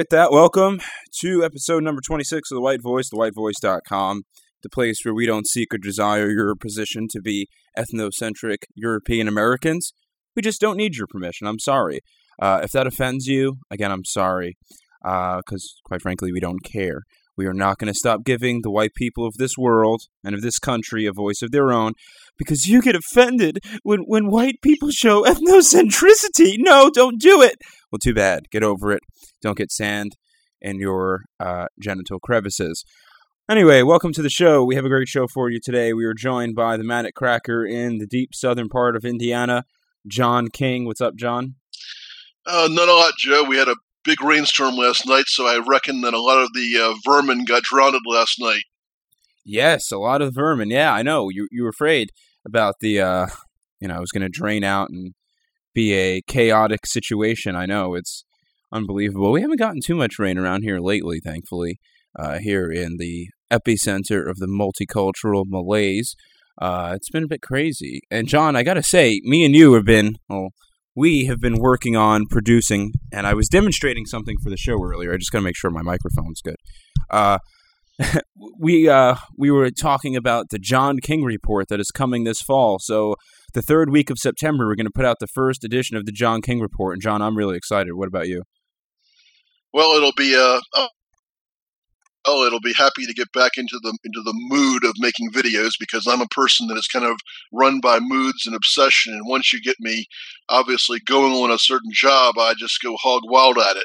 with that, welcome to episode number 26 of The White Voice, thewhitevoice.com, the place where we don't seek or desire your position to be ethnocentric European Americans. We just don't need your permission. I'm sorry. Uh, if that offends you, again, I'm sorry, because quite frankly, we don't care. We are not going to stop giving the white people of this world and of this country a voice of their own because you get offended when, when white people show ethnocentricity. No, don't do it. Well, too bad. Get over it. Don't get sand in your uh, genital crevices. Anyway, welcome to the show. We have a great show for you today. We are joined by the Manic Cracker in the deep southern part of Indiana, John King. What's up, John? Uh, not a lot, Joe. We had a big rainstorm last night, so I reckon that a lot of the uh, vermin got drowned last night. Yes, a lot of vermin. Yeah, I know. You you were afraid about the uh, you know, it was going to drain out and be a chaotic situation. I know it's unbelievable. We haven't gotten too much rain around here lately, thankfully. Uh, here in the epicenter of the multicultural malaise, uh, it's been a bit crazy. And John, I got to say, me and you have been well, we have been working on producing, and I was demonstrating something for the show earlier. I just got to make sure my microphone's good. Uh, we uh, we were talking about the John King report that is coming this fall. So the third week of September, we're going to put out the first edition of the John King report. And John, I'm really excited. What about you? Well, it'll be uh, oh, oh, it'll be happy to get back into the into the mood of making videos because I'm a person that is kind of run by moods and obsession. And once you get me, obviously going on a certain job, I just go hog wild at it.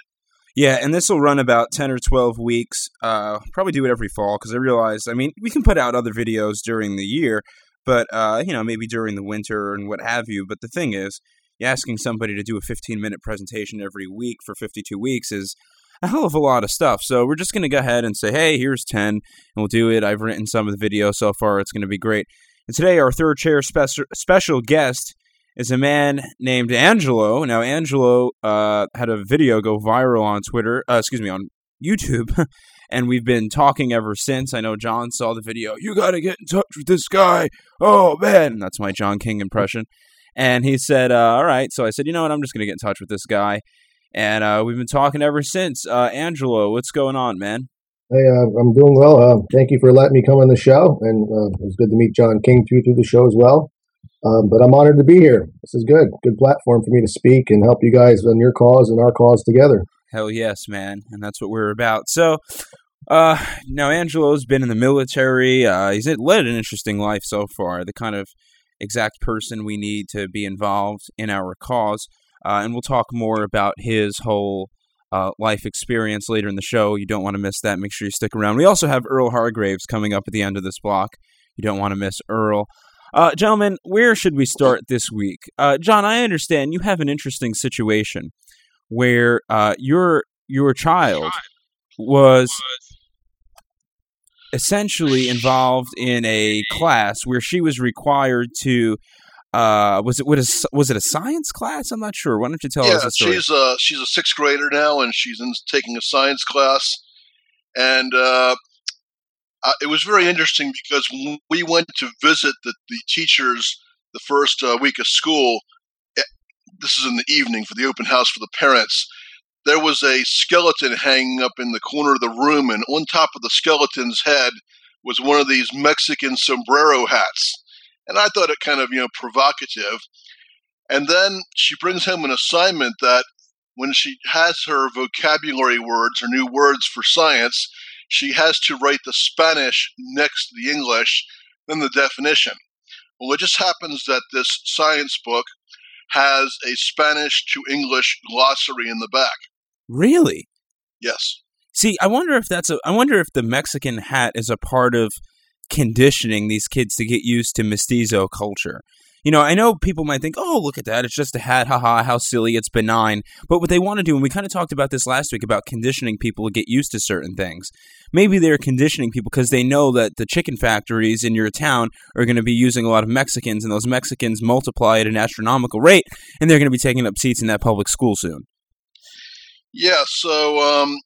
Yeah, and this will run about 10 or 12 weeks. Uh, probably do it every fall because I realize, I mean, we can put out other videos during the year, but, uh, you know, maybe during the winter and what have you. But the thing is, asking somebody to do a 15-minute presentation every week for 52 weeks is a hell of a lot of stuff. So we're just going to go ahead and say, hey, here's 10, and we'll do it. I've written some of the video so far. It's going to be great. And today, our third chair special special guest is a man named Angelo. Now, Angelo uh, had a video go viral on Twitter, uh, excuse me, on YouTube, and we've been talking ever since. I know John saw the video. You got to get in touch with this guy. Oh, man. That's my John King impression. And he said, uh, all right. So I said, you know what? I'm just going to get in touch with this guy. And uh, we've been talking ever since. Uh, Angelo, what's going on, man? Hey, uh, I'm doing well. Uh, thank you for letting me come on the show. And uh, it was good to meet John King too through the show as well. Um, but I'm honored to be here. This is good. Good platform for me to speak and help you guys on your cause and our cause together. Hell yes, man. And that's what we're about. So, uh, now Angelo's been in the military. Uh, he's led an interesting life so far. The kind of exact person we need to be involved in our cause. Uh, and we'll talk more about his whole uh, life experience later in the show. You don't want to miss that. Make sure you stick around. We also have Earl Hargraves coming up at the end of this block. You don't want to miss Earl. Uh, gentlemen, where should we start this week? Uh, John, I understand you have an interesting situation where uh, your your child was essentially involved in a class where she was required to uh, was it was was it a science class? I'm not sure. Why don't you tell yeah, us? Yeah, she's a she's a sixth grader now, and she's in, taking a science class. And uh, uh, it was very interesting because when we went to visit the, the teachers the first uh, week of school. This is in the evening for the open house for the parents. There was a skeleton hanging up in the corner of the room, and on top of the skeleton's head was one of these Mexican sombrero hats. And I thought it kind of, you know, provocative. And then she brings home an assignment that when she has her vocabulary words, her new words for science, she has to write the Spanish next to the English, then the definition. Well, it just happens that this science book has a Spanish to English glossary in the back. Really? Yes. See, I wonder if that's a. I wonder if the Mexican hat is a part of conditioning these kids to get used to mestizo culture. You know, I know people might think, "Oh, look at that! It's just a hat, haha! How silly! It's benign." But what they want to do, and we kind of talked about this last week about conditioning people to get used to certain things. Maybe they're conditioning people because they know that the chicken factories in your town are going to be using a lot of Mexicans, and those Mexicans multiply at an astronomical rate, and they're going to be taking up seats in that public school soon. Yeah. So um,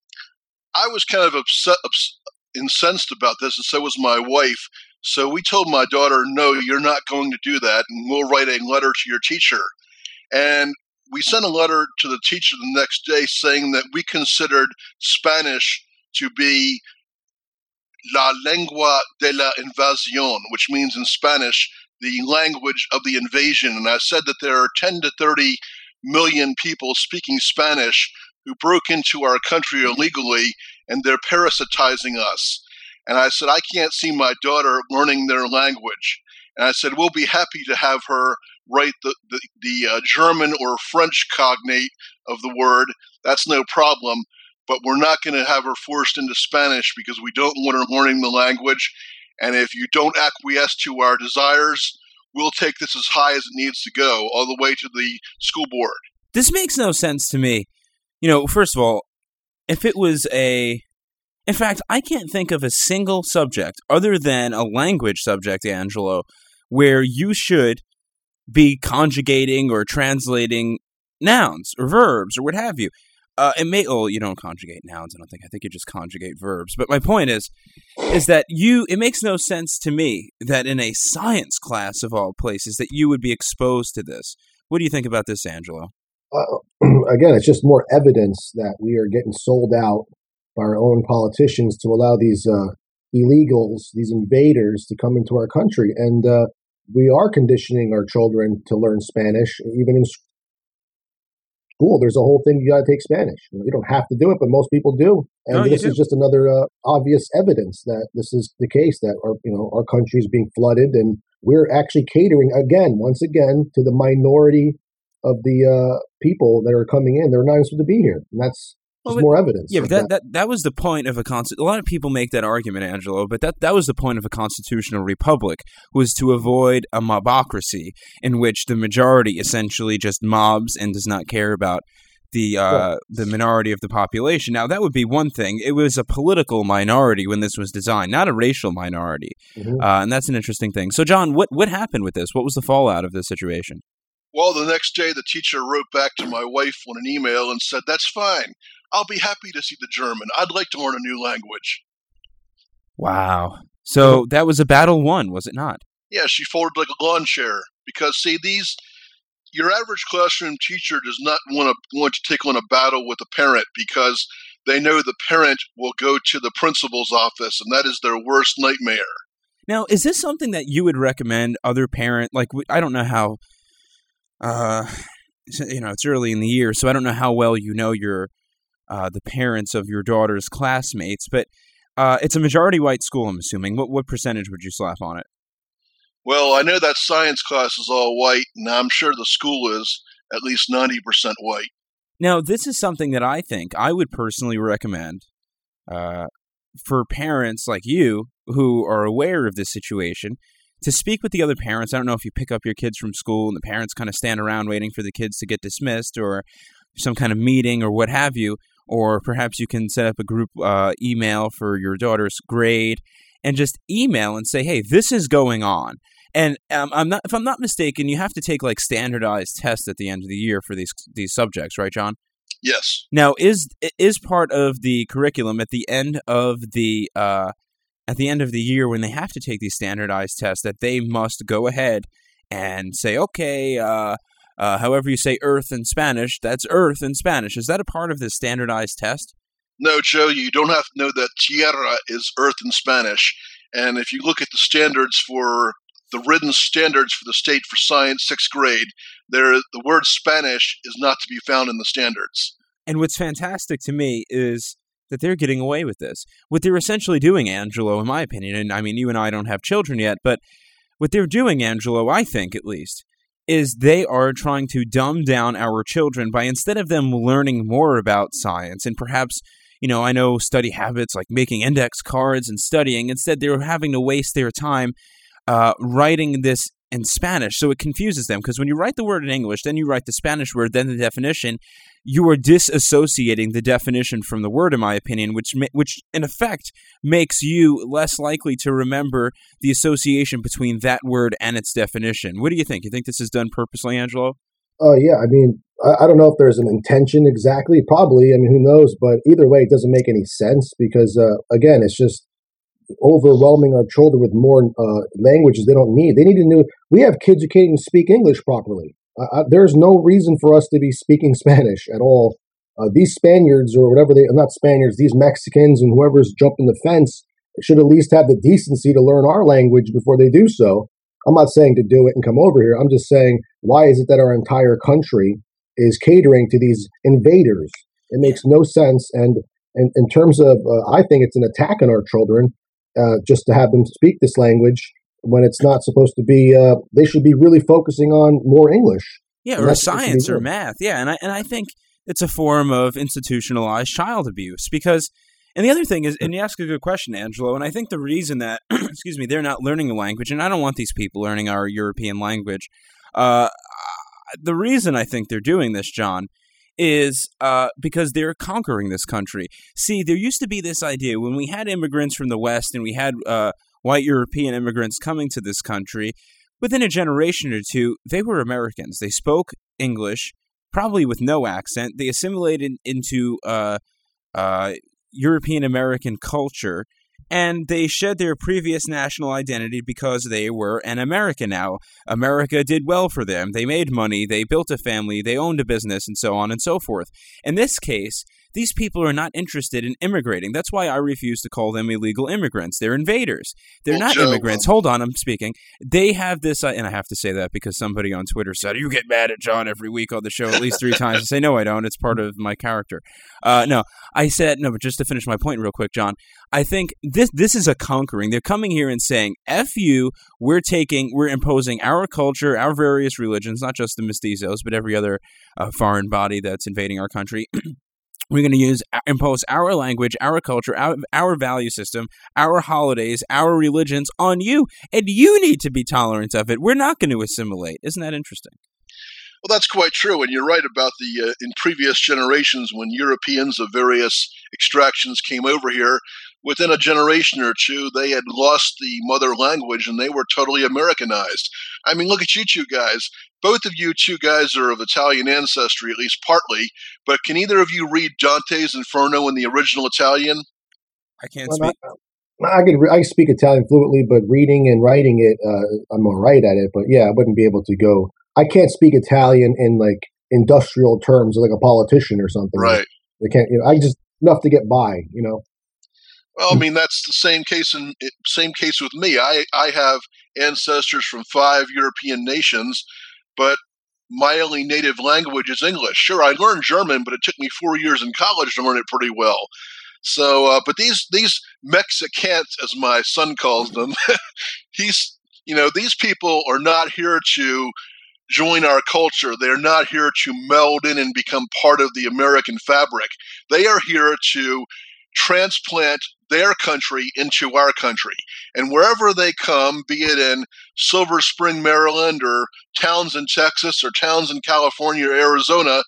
I was kind of upset, ups, incensed about this, and so was my wife. So we told my daughter, no, you're not going to do that, and we'll write a letter to your teacher. And we sent a letter to the teacher the next day saying that we considered Spanish to be la lengua de la invasión, which means in Spanish, the language of the invasion. And I said that there are 10 to 30 million people speaking Spanish who broke into our country illegally and they're parasitizing us. And I said, I can't see my daughter learning their language. And I said, we'll be happy to have her write the, the, the uh, German or French cognate of the word. That's no problem. But we're not going to have her forced into Spanish because we don't want her learning the language. And if you don't acquiesce to our desires, we'll take this as high as it needs to go, all the way to the school board. This makes no sense to me. You know, first of all, if it was a in fact, I can't think of a single subject other than a language subject, Angelo, where you should be conjugating or translating nouns or verbs or what have you. Uh, it may, oh, you don't conjugate nouns. I don't think. I think you just conjugate verbs. But my point is, is that you. It makes no sense to me that in a science class of all places that you would be exposed to this. What do you think about this, Angelo? Uh, again, it's just more evidence that we are getting sold out our own politicians to allow these uh, illegals, these invaders, to come into our country. And uh, we are conditioning our children to learn Spanish, even in school. There's a whole thing you got to take Spanish. You don't have to do it, but most people do. And no, this do. is just another uh, obvious evidence that this is the case. That our you know our country is being flooded, and we're actually catering again, once again, to the minority of the uh, people that are coming in. They're not supposed to be here, and that's well, but, more evidence. Yeah, but that, that that was the point of a constitution. A lot of people make that argument, Angelo, but that that was the point of a constitutional republic was to avoid a mobocracy in which the majority essentially just mobs and does not care about the uh, the minority of the population. Now that would be one thing. It was a political minority when this was designed, not a racial minority, mm -hmm. uh, and that's an interesting thing. So, John, what what happened with this? What was the fallout of this situation? Well, the next day, the teacher wrote back to my wife on an email and said, "That's fine. I'll be happy to see the German. I'd like to learn a new language. Wow. So that was a battle won, was it not? Yeah, she folded like a lawn chair. Because see, these your average classroom teacher does not want to want to take on a battle with a parent because they know the parent will go to the principal's office, and that is their worst nightmare. Now, is this something that you would recommend other parent? Like, I don't know how. Uh, you know, it's early in the year, so I don't know how well you know your uh, the parents of your daughter's classmates, but uh, it's a majority white school, I'm assuming. What what percentage would you slap on it? Well, I know that science class is all white, and I'm sure the school is at least 90% white. Now, this is something that I think I would personally recommend uh, for parents like you who are aware of this situation to speak with the other parents. I don't know if you pick up your kids from school and the parents kind of stand around waiting for the kids to get dismissed or some kind of meeting or what have you or perhaps you can set up a group uh, email for your daughter's grade and just email and say, hey, this is going on. And um, I'm not, if I'm not mistaken, you have to take like standardized tests at the end of the year for these these subjects, right, John? Yes. Now, is is part of the curriculum at the end of the uh, at the end of the year when they have to take these standardized tests that they must go ahead and say, okay, uh, uh, however you say earth in Spanish, that's earth in Spanish. Is that a part of this standardized test? No, Joe, you don't have to know that tierra is earth in Spanish. And if you look at the standards for the written standards for the state for science, sixth grade, there the word Spanish is not to be found in the standards. And what's fantastic to me is that they're getting away with this. What they're essentially doing, Angelo, in my opinion, and I mean, you and I don't have children yet, but what they're doing, Angelo, I think at least, is they are trying to dumb down our children by instead of them learning more about science and perhaps you know, I know study habits like making index cards and studying. Instead, they're having to waste their time uh, writing this in Spanish. So it confuses them because when you write the word in English, then you write the Spanish word, then the definition, you are disassociating the definition from the word, in my opinion, which which in effect makes you less likely to remember the association between that word and its definition. What do you think? You think this is done purposely, Angelo? Oh uh, yeah, I mean, I, I don't know if there's an intention exactly. Probably, I mean, who knows? But either way, it doesn't make any sense because uh, again, it's just overwhelming our children with more uh, languages they don't need. They need to know. We have kids who can't even speak English properly. Uh, there's no reason for us to be speaking Spanish at all. Uh, these Spaniards or whatever they, are, not Spaniards, these Mexicans and whoever's jumping the fence should at least have the decency to learn our language before they do so. I'm not saying to do it and come over here. I'm just saying, why is it that our entire country is catering to these invaders? It makes no sense. And, and in terms of, uh, I think it's an attack on our children uh, just to have them speak this language when it's not supposed to be. Uh, they should be really focusing on more English. Yeah, or science or math. Yeah, and I and I think it's a form of institutionalized child abuse because. And the other thing is, and you ask a good question, Angelo, and I think the reason that, excuse me, they're not learning a language, and I don't want these people learning our European language. Uh, the reason I think they're doing this, John, is uh, because they're conquering this country. See, there used to be this idea when we had immigrants from the West and we had uh, white European immigrants coming to this country, within a generation or two, they were Americans. They spoke English, probably with no accent. They assimilated into uh, uh European American culture and they shed their previous national identity because they were an American now. America did well for them. They made money, they built a family, they owned a business, and so on and so forth. In this case, these people are not interested in immigrating. That's why I refuse to call them illegal immigrants. They're invaders. They're well, not Joe, immigrants. Hold on, I'm speaking. They have this, uh, and I have to say that because somebody on Twitter said, You get mad at John every week on the show at least three times. I say, No, I don't. It's part of my character. Uh, no, I said, No, but just to finish my point real quick, John, I think this this is a conquering. They're coming here and saying, F you, we're taking, we're imposing our culture, our various religions, not just the mestizos, but every other uh, foreign body that's invading our country. We're going to use impose our language, our culture, our, our value system, our holidays, our religions on you, and you need to be tolerant of it. We're not going to assimilate. Isn't that interesting? Well, that's quite true, and you're right about the uh, in previous generations when Europeans of various extractions came over here. Within a generation or two, they had lost the mother language and they were totally Americanized. I mean, look at you two guys both of you two guys are of Italian ancestry, at least partly, but can either of you read Dante's Inferno in the original Italian? I can't well, speak. I, I could I speak Italian fluently, but reading and writing it, uh, I'm all right at it. But yeah, I wouldn't be able to go. I can't speak Italian in like industrial terms, like a politician or something. Right. They can't. You know, I just enough to get by. You know. Well, I mean that's the same case in same case with me. I I have ancestors from five European nations but my only native language is English. Sure, I learned German, but it took me four years in college to learn it pretty well. So, uh, but these these Mexicans, as my son calls them, he's you know these people are not here to join our culture. They're not here to meld in and become part of the American fabric. They are here to transplant their country into our country. And wherever they come, be it in Silver Spring, Maryland, or towns in Texas, or towns in California or Arizona,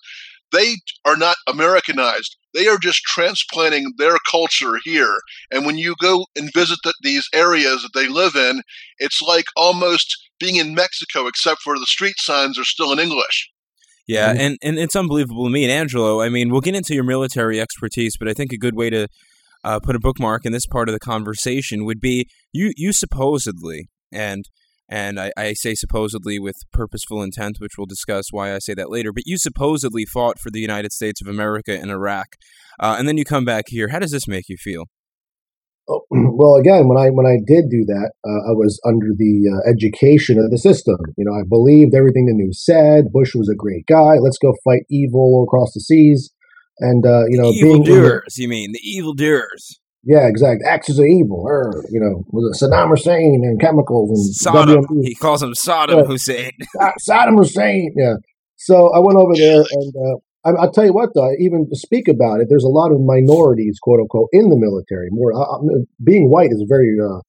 they are not Americanized. They are just transplanting their culture here. And when you go and visit the, these areas that they live in, it's like almost being in Mexico, except for the street signs are still in English. Yeah, mm-hmm. and, and it's unbelievable to me. And Angelo, I mean, we'll get into your military expertise, but I think a good way to uh, put a bookmark in this part of the conversation would be you you supposedly and and I, I, say supposedly with purposeful intent, which we'll discuss why I say that later. But you supposedly fought for the United States of America in Iraq, uh, and then you come back here. How does this make you feel? Oh, well, again, when I when I did do that, uh, I was under the uh, education of the system. You know, I believed everything the news said. Bush was a great guy. Let's go fight evil across the seas. And uh, you know, evil doers. You mean the evil doers? Yeah, exactly. Axis of evil, or you know, with Saddam Hussein and chemicals and Saddam. WMD. He calls him Saddam yeah. Hussein. Saddam Hussein. Yeah. So I went over there, and uh, I, will tell you what, though, even to speak about it, there's a lot of minorities, quote unquote, in the military. More uh, being white is very. Uh,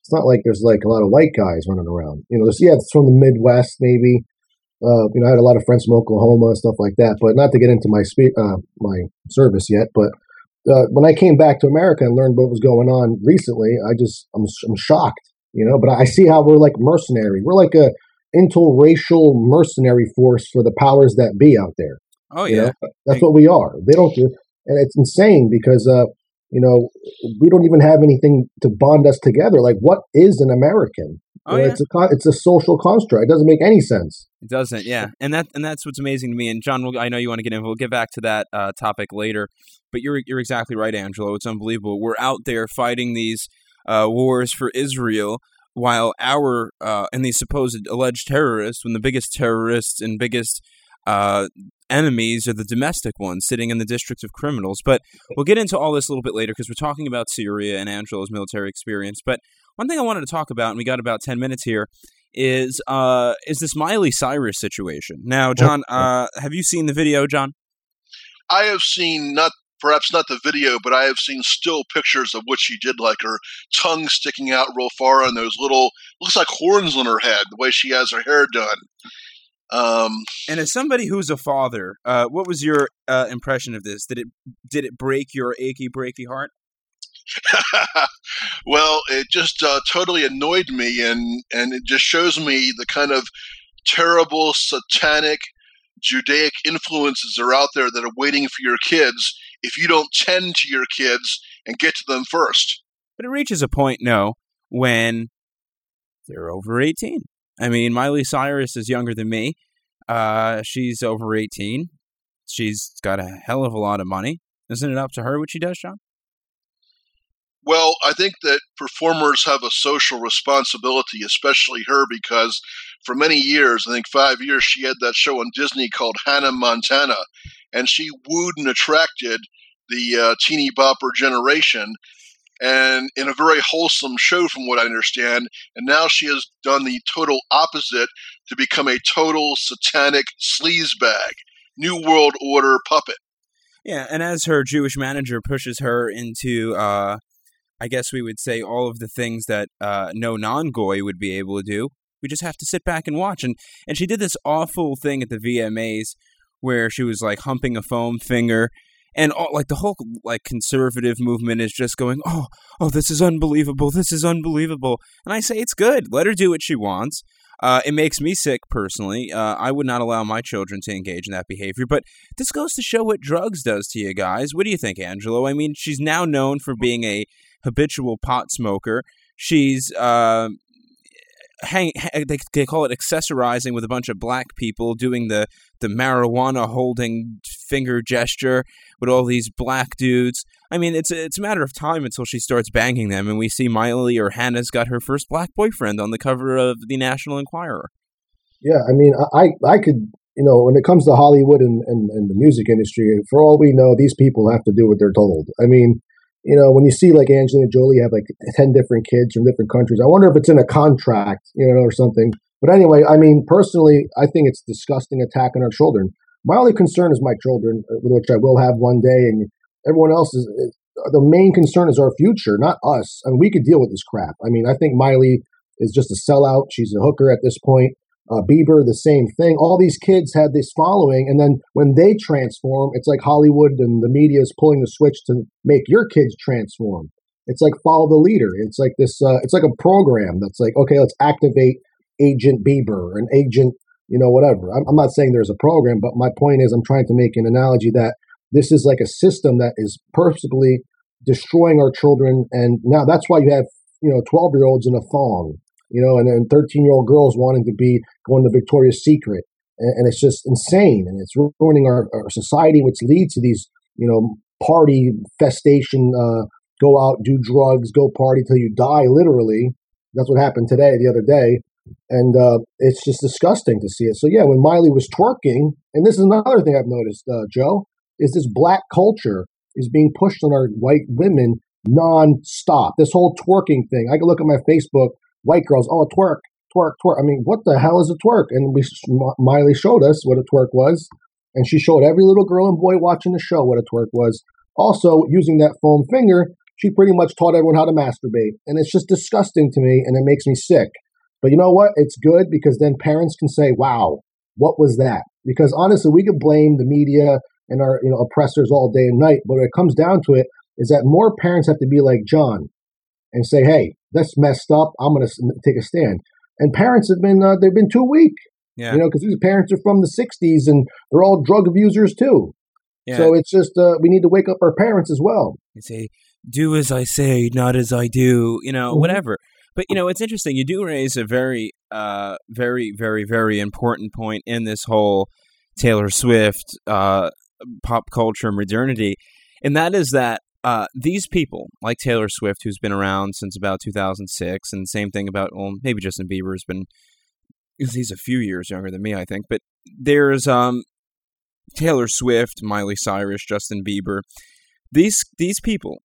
it's not like there's like a lot of white guys running around. You know, yeah, it's from the Midwest, maybe. Uh, you know, I had a lot of friends from Oklahoma and stuff like that. But not to get into my spe- uh, my service yet, but uh, when I came back to America and learned what was going on recently, I just I'm, I'm shocked, you know. But I see how we're like mercenary. We're like a interracial mercenary force for the powers that be out there. Oh yeah, know? that's what we are. They don't do, and it's insane because uh, you know we don't even have anything to bond us together. Like, what is an American? Oh, yeah. It's a it's a social construct. It doesn't make any sense. It doesn't, yeah, and that and that's what's amazing to me. And John, we'll, I know you want to get in. We'll get back to that uh, topic later. But you're you're exactly right, Angelo. It's unbelievable. We're out there fighting these uh, wars for Israel, while our uh, and these supposed alleged terrorists, when the biggest terrorists and biggest uh, enemies are the domestic ones sitting in the districts of criminals. But we'll get into all this a little bit later because we're talking about Syria and Angelo's military experience. But one thing I wanted to talk about, and we got about 10 minutes here, is uh, is this Miley Cyrus situation. Now, John, uh, have you seen the video, John? I have seen not perhaps not the video, but I have seen still pictures of what she did, like her tongue sticking out real far and those little looks like horns on her head, the way she has her hair done. Um, and as somebody who's a father, uh, what was your uh, impression of this? Did it did it break your achy breaky heart? well, it just uh, totally annoyed me, and and it just shows me the kind of terrible satanic Judaic influences are out there that are waiting for your kids if you don't tend to your kids and get to them first. But it reaches a point, no, when they're over 18. I mean, Miley Cyrus is younger than me. Uh, she's over 18. She's got a hell of a lot of money. Isn't it up to her what she does, John? Well, I think that performers have a social responsibility, especially her, because for many years, I think five years, she had that show on Disney called Hannah Montana, and she wooed and attracted the uh, teeny bopper generation and in a very wholesome show, from what I understand. And now she has done the total opposite to become a total satanic sleazebag, New World Order puppet. Yeah, and as her Jewish manager pushes her into, uh, I guess we would say, all of the things that uh, no non-goy would be able to do, we just have to sit back and watch. And and she did this awful thing at the VMAs where she was like humping a foam finger and all, like the whole like conservative movement is just going, oh, oh, this is unbelievable, this is unbelievable, and I say it's good. Let her do what she wants. Uh, it makes me sick personally. Uh, I would not allow my children to engage in that behavior. But this goes to show what drugs does to you guys. What do you think, Angelo? I mean, she's now known for being a habitual pot smoker. She's uh, hang, they, they call it accessorizing with a bunch of black people doing the the marijuana holding finger gesture with all these black dudes. I mean, it's a, it's a matter of time until she starts banging them, and we see Miley or Hannah's got her first black boyfriend on the cover of the National Enquirer. Yeah, I mean, I I could you know when it comes to Hollywood and, and, and the music industry, for all we know, these people have to do what they're told. I mean, you know, when you see like Angelina Jolie have like 10 different kids from different countries, I wonder if it's in a contract, you know, or something. But anyway, I mean, personally, I think it's disgusting attack on our children. My only concern is my children, uh, which I will have one day, and everyone else is, is the main concern is our future, not us. I And we could deal with this crap. I mean, I think Miley is just a sellout. She's a hooker at this point. Uh, Bieber, the same thing. All these kids had this following, and then when they transform, it's like Hollywood and the media is pulling the switch to make your kids transform. It's like follow the leader. It's like this. Uh, it's like a program that's like, okay, let's activate Agent Bieber and Agent, you know, whatever. I'm, I'm not saying there's a program, but my point is, I'm trying to make an analogy that this is like a system that is purposely destroying our children, and now that's why you have you know 12 year olds in a thong you know, and then 13 year old girls wanting to be going to Victoria's Secret. And, and it's just insane. And it's ruining our, our, society, which leads to these, you know, party festation, uh, go out, do drugs, go party till you die, literally. That's what happened today, the other day. And uh, it's just disgusting to see it. So, yeah, when Miley was twerking, and this is another thing I've noticed, uh, Joe, is this black culture is being pushed on our white women non-stop. This whole twerking thing. I can look at my Facebook, white girls, oh, a twerk, twerk, twerk. I mean, what the hell is a twerk? And we Miley showed us what a twerk was, and she showed every little girl and boy watching the show what a twerk was. Also, using that foam finger, she pretty much taught everyone how to masturbate, and it's just disgusting to me, and it makes me sick. But you know what? It's good because then parents can say, "Wow, what was that?" Because honestly, we could blame the media and our you know oppressors all day and night, but it comes down to it, is that more parents have to be like John and say, "Hey, that's messed up. I'm going to take a stand." And parents have been uh, they've been too weak, Yeah. you know, because these parents are from the '60s and they're all drug abusers too. yeah. So it's just uh, we need to wake up our parents as well. They say, do as I say, not as I do, you know, Mhm. whatever. But, you know, it's interesting. You do raise a very, uh, very, very, very important point in this whole Taylor Swift uh, pop culture modernity. And that is that uh, these people, like Taylor Swift, who's been around since about 2006, and same thing about, well, maybe Justin Bieber's been, because he's a few years younger than me, I think. But there's um, Taylor Swift, Miley Cyrus, Justin Bieber. These these people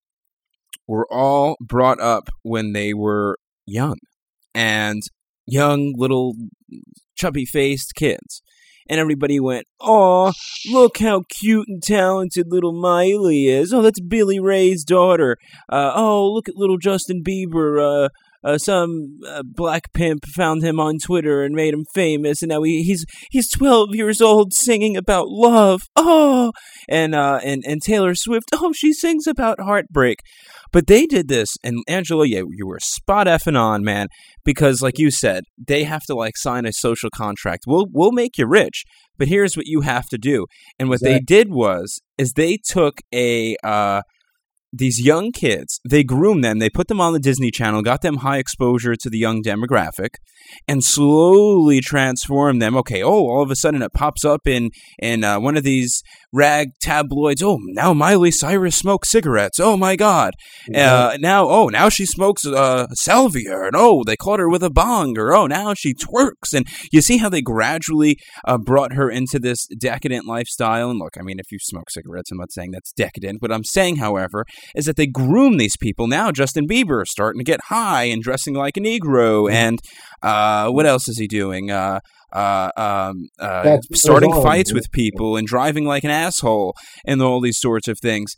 were all brought up when they were young and young little chubby faced kids. And everybody went, "Aw, look how cute and talented little Miley is! Oh, that's Billy Ray's daughter. Uh, oh, look at little Justin Bieber. Uh, uh, some uh, black pimp found him on Twitter and made him famous, and now he, he's he's twelve years old singing about love. Oh, and uh, and and Taylor Swift. Oh, she sings about heartbreak. But they did this, and Angelo, yeah, you were spot effing on, man. Because, like you said, they have to like sign a social contract. We'll we'll make you rich, but here's what you have to do. And what they did was, is they took a uh, these young kids, they groomed them, they put them on the Disney Channel, got them high exposure to the young demographic, and slowly transform them. Okay, oh, all of a sudden it pops up in in uh, one of these rag tabloids. Oh, now Miley Cyrus smokes cigarettes. Oh my God! Uh, now, oh, now she smokes uh, salvia, and oh, they caught her with a bong, or oh, now she twerks, and you see how they gradually uh, brought her into this decadent lifestyle. And look, I mean, if you smoke cigarettes, I'm not saying that's decadent. What I'm saying, however, is that they groom these people. Now, Justin Bieber is starting to get high and dressing like a Negro, and uh, what else is he doing? Uh, um, uh, starting fights with people and driving like an asshole and all these sorts of things.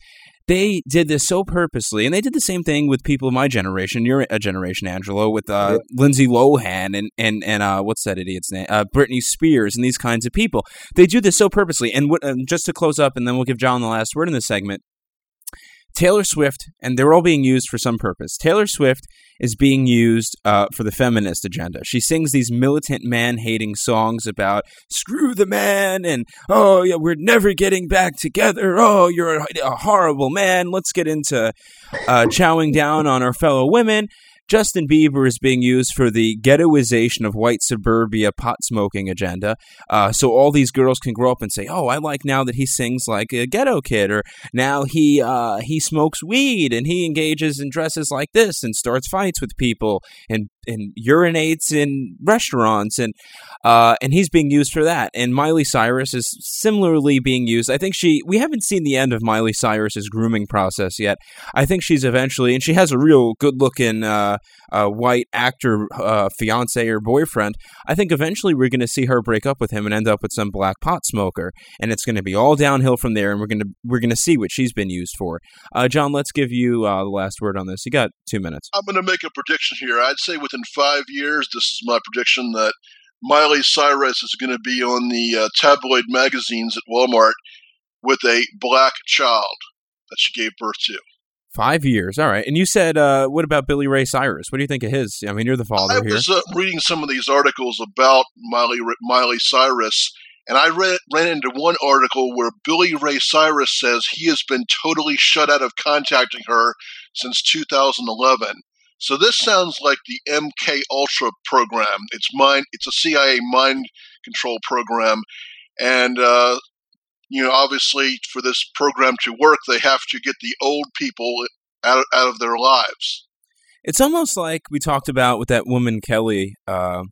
They did this so purposely, and they did the same thing with people of my generation. You're a generation, Angelo, with uh, Yep. Lindsay Lohan and and and uh, what's that idiot's name? Uh, Britney Spears and these kinds of people. They do this so purposely. And what, um, just to close up, and then we'll give John the last word in this segment. Taylor Swift, and they're all being used for some purpose. Taylor Swift is being used uh, for the feminist agenda. She sings these militant man hating songs about screw the man and oh, yeah, we're never getting back together. Oh, you're a, a horrible man. Let's get into uh, chowing down on our fellow women. Justin Bieber is being used for the ghettoization of white suburbia pot smoking agenda. Uh, so all these girls can grow up and say, "Oh, I like now that he sings like a ghetto kid," or now he uh, he smokes weed and he engages and dresses like this and starts fights with people and and urinates in restaurants and uh, and he's being used for that. And Miley Cyrus is similarly being used. I think she we haven't seen the end of Miley Cyrus's grooming process yet. I think she's eventually, and she has a real good looking uh, uh, white actor uh, fiance or boyfriend. I think eventually we're going to see her break up with him and end up with some black pot smoker, and it's going to be all downhill from there. And we're going to we're going to see what she's been used for. Uh, John, let's give you uh, the last word on this. You got two minutes. I'm going to make a prediction here. I'd say within five years, this is my prediction that Miley Cyrus is going to be on the uh, tabloid magazines at Walmart with a black child that she gave birth to. Five years, all right. And you said, uh, what about Billy Ray Cyrus? What do you think of his? I mean, you're the father I here. I was uh, reading some of these articles about Miley Miley Cyrus, and I read, ran into one article where Billy Ray Cyrus says he has been totally shut out of contacting her since 2011. So this sounds like the MK Ultra program. It's mind. It's a CIA mind control program, and uh, you know, obviously, for this program to work, they have to get the old people out out of their lives. It's almost like we talked about with that woman Kelly, uh,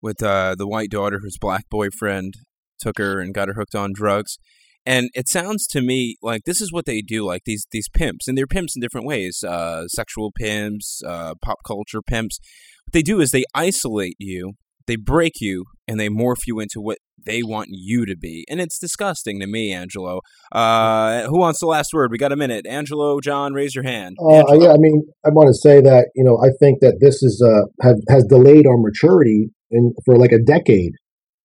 with uh, the white daughter whose black boyfriend took her and got her hooked on drugs. And it sounds to me like this is what they do, like these these pimps, and they're pimps in different ways, uh, sexual pimps, uh, pop culture pimps. What they do is they isolate you, they break you, and they morph you into what they want you to be. And it's disgusting to me, Angelo. Uh, who wants the last word? We got a minute. Angelo, John, raise your hand. Uh, yeah, I mean, I want to say that you know I think that this is uh, have has delayed our maturity in for like a decade.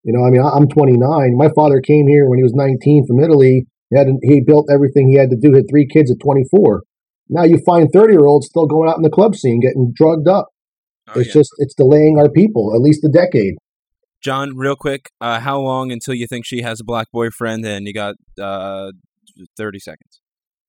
You know, I mean, I'm 29. My father came here when he was 19 from Italy. He had he built everything he had to do. Had three kids at 24. Now you find 30 year olds still going out in the club scene getting drugged up. Oh, it's yeah. just it's delaying our people at least a decade. John, real quick, uh, how long until you think she has a black boyfriend? And you got uh, 30 seconds.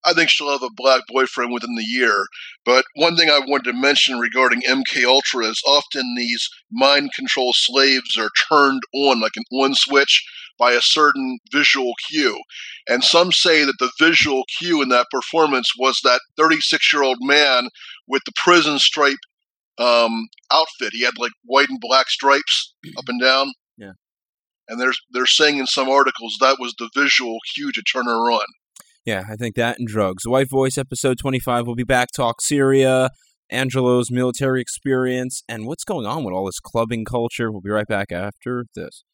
I think she'll have a black boyfriend within the year. But one thing I wanted to mention regarding MK Ultra is often these mind control slaves are turned on like an on switch by a certain visual cue. And some say that the visual cue in that performance was that 36 year old man with the prison stripe um, outfit. He had like white and black stripes up and down. Yeah. And they're they're saying in some articles that was the visual cue to turn her on. Yeah, I think that and drugs. The White Voice episode 25 We'll be back. Talk Syria, Angelo's military experience, and what's going on with all this clubbing culture. We'll be right back after this.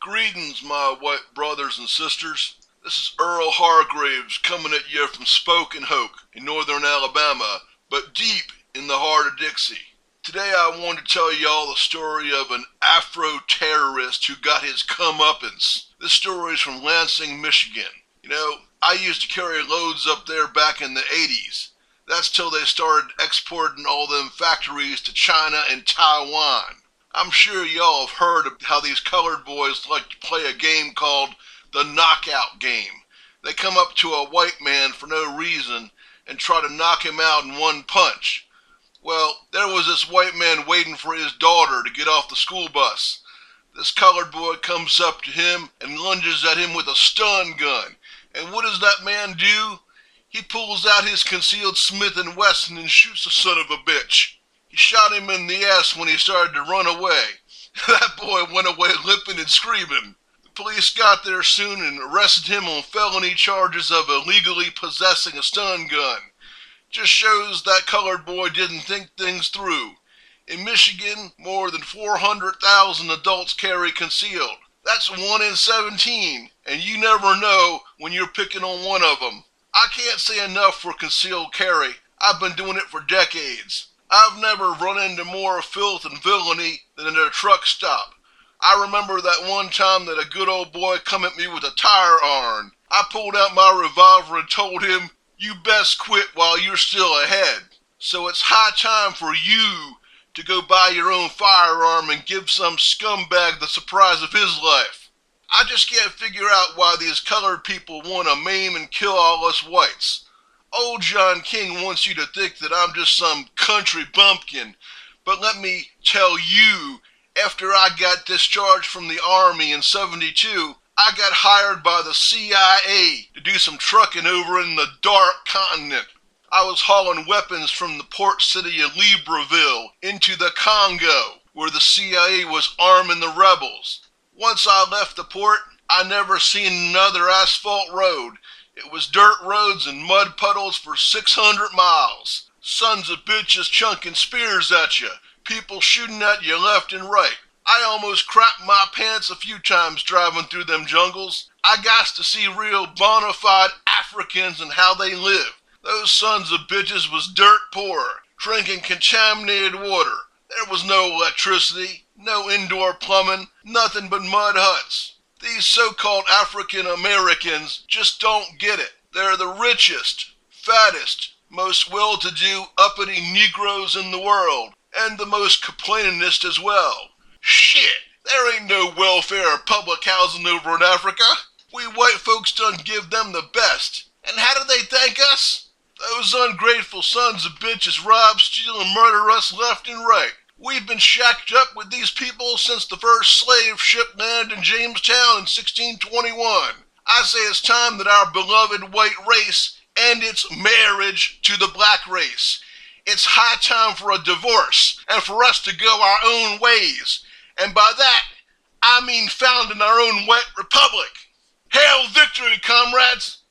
Greetings, my white brothers and sisters. This is Earl Hargraves coming at you from Spoken Hoke in northern Alabama, but deep in the heart of Dixie. Today I want to tell y'all the story of an Afro terrorist who got his comeuppance. This story is from Lansing, Michigan. You know, I used to carry loads up there back in the 80s. That's till they started exporting all them factories to China and Taiwan. I'm sure y'all have heard of how these colored boys like to play a game called the knockout game. They come up to a white man for no reason and try to knock him out in one punch. Well, there was this white man waiting for his daughter to get off the school bus. This colored boy comes up to him and lunges at him with a stun gun. And what does that man do? He pulls out his concealed Smith & Wesson and shoots the son of a bitch. He shot him in the ass when he started to run away. That boy went away limping and screaming. Police got there soon and arrested him on felony charges of illegally possessing a stun gun. Just shows that colored boy didn't think things through. In Michigan, more than 400,000 adults carry concealed. That's 1 in 17, and you never know when you're picking on one of them. I can't say enough for concealed carry. I've been doing it for decades. I've never run into more filth and villainy than at a truck stop. I remember that one time that a good old boy come at me with a tire iron. I pulled out my revolver and told him, you best quit while you're still ahead. So it's high time for you to go buy your own firearm and give some scumbag the surprise of his life. I just can't figure out why these colored people want to maim and kill all us whites. Old John King wants you to think that I'm just some country bumpkin, but let me tell you after I got discharged from the Army in 72, I got hired by the CIA to do some trucking over in the dark continent. I was hauling weapons from the port city of Libreville into the Congo, where the CIA was arming the rebels. Once I left the port, I never seen another asphalt road. It was dirt roads and mud puddles for 600 miles. Sons of bitches chunking spears at you, people shooting at you left and right. I almost crapped my pants a few times driving through them jungles. I got to see real bona fide Africans and how they live. Those sons of bitches was dirt poor, drinking contaminated water. There was no electricity, no indoor plumbing, nothing but mud huts. These so-called African Americans just don't get it. They're the richest, fattest, most well-to-do uppity Negroes in the world, and the most complainingest as well. Shit, there ain't no welfare or public housing over in Africa. We white folks done give them the best. And how do they thank us? Those ungrateful sons of bitches rob, steal, and murder us left and right. We've been shacked up with these people since the first slave ship landed in Jamestown in 1621. I say it's time that our beloved white race end its marriage to the black race. It's high time for a divorce and for us to go our own ways. And by that, I mean founding our own wet republic. Hail victory, comrades!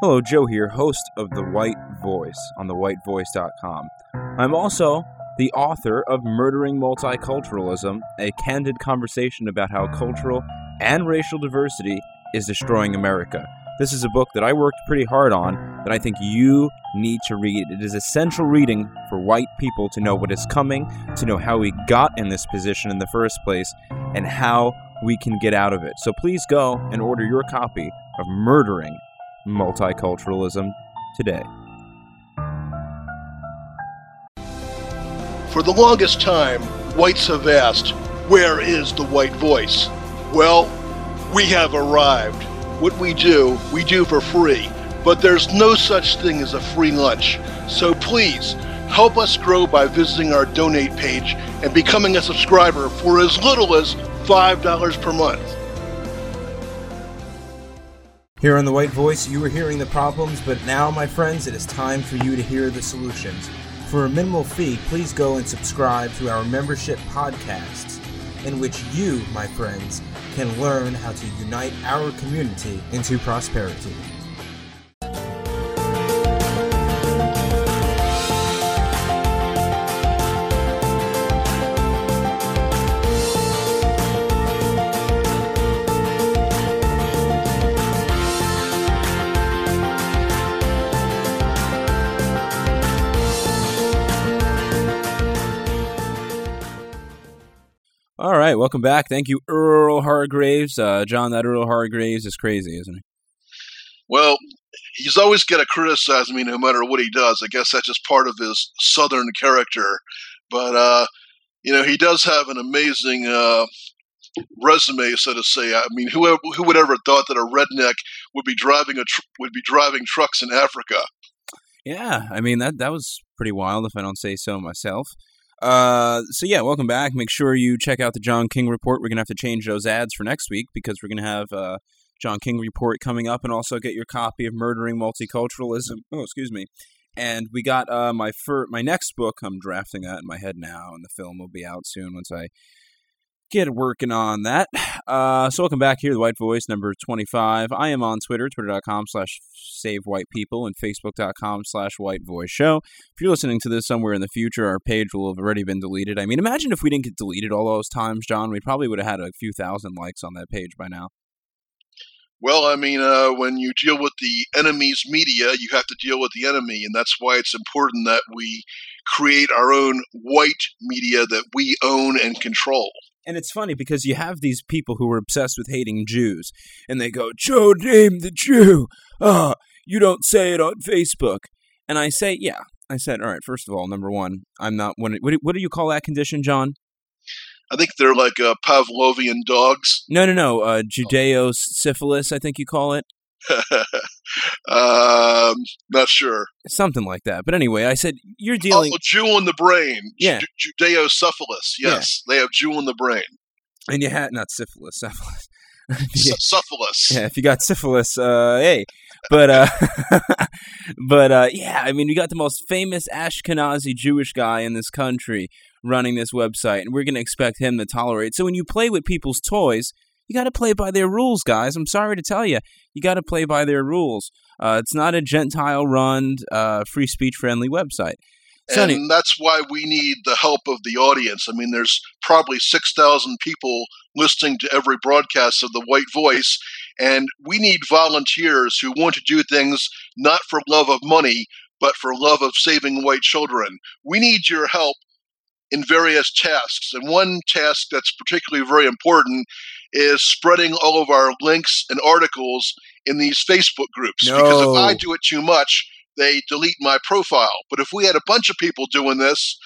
Hello, Joe here, host of The White Voice on thewhitevoice.com. I'm also the author of Murdering Multiculturalism, a candid conversation about how cultural and racial diversity is destroying America. This is a book that I worked pretty hard on that I think you need to read. It is essential reading for white people to know what is coming, to know how we got in this position in the first place, and how we can get out of it. So please go and order your copy of Murdering multiculturalism today. For the longest time, whites have asked, Where is the white voice? Well, we have arrived. What we do, we do for free. But there's no such thing as a free lunch. So please, help us grow by visiting our donate page and becoming a subscriber for as little as $5 per month. Here on The White Voice, you were hearing the problems, but now, my friends, it is time for you to hear the solutions. For a minimal fee, please go and subscribe to our membership podcasts, in which you, my friends, can learn how to unite our community into prosperity. Right, welcome back. Thank you, Earl Hargraves. Uh, John, that Earl Hargraves is crazy, isn't he? Well, he's always going to criticize me no matter what he does. I guess that's just part of his southern character. But, uh, you know, he does have an amazing uh, resume, so to say. I mean, who, who would ever thought that a redneck would be driving a tr- would be driving trucks in Africa? Yeah, I mean that that was pretty wild, if I don't say so myself. Uh, so yeah, welcome back. Make sure you check out the John King report. We're gonna have to change those ads for next week because we're gonna have uh, John King report coming up, and also get your copy of Murdering Multiculturalism. Oh, excuse me. And we got uh, my fir- my next book. I'm drafting that in my head now, and the film will be out soon once I get working on that. Uh, so welcome back here, The White Voice, number 25. I am on Twitter, twitter.com slash save white people, and facebook.com slash white voice show. If you're listening to this somewhere in the future, our page will have already been deleted. I mean, imagine if we didn't get deleted all those times, John. We probably would have had a few thousand likes on that page by now. Well, I mean, uh, when you deal with the enemy's media, you have to deal with the enemy, and that's why it's important that we create our own white media that we own and control. And it's funny because you have these people who are obsessed with hating Jews, and they go, Joe Dame the Jew. Ah, you don't say it on Facebook. And I say, yeah. I said, all right, first of all, number one, I'm not, what, what do you call that condition, John? I think they're like uh, Pavlovian dogs. No, no, no. Uh, Judeo syphilis, I think you call it. um, not sure. Something like that. But anyway, I said you're dealing. Oh, Jew in the brain. Yeah. Ju- Judeo syphilis. Yes, yeah. they have Jew in the brain. And you had not syphilis, syphilis. yeah. Syphilis. Yeah, if you got syphilis, uh, hey. But uh, but uh, yeah, I mean, we got the most famous Ashkenazi Jewish guy in this country running this website, and we're going to expect him to tolerate. So when you play with people's toys, you got to play by their rules, guys. I'm sorry to tell you, you got to play by their rules. Uh, it's not a Gentile-run, uh, free speech-friendly website. Sonny, and that's why we need the help of the audience. I mean, there's probably 6,000 people listening to every broadcast of the White Voice, and we need volunteers who want to do things not for love of money, but for love of saving white children. We need your help in various tasks. And one task that's particularly very important is spreading all of our links and articles in these Facebook groups. No. Because if I do it too much, they delete my profile. But if we had a bunch of people doing this,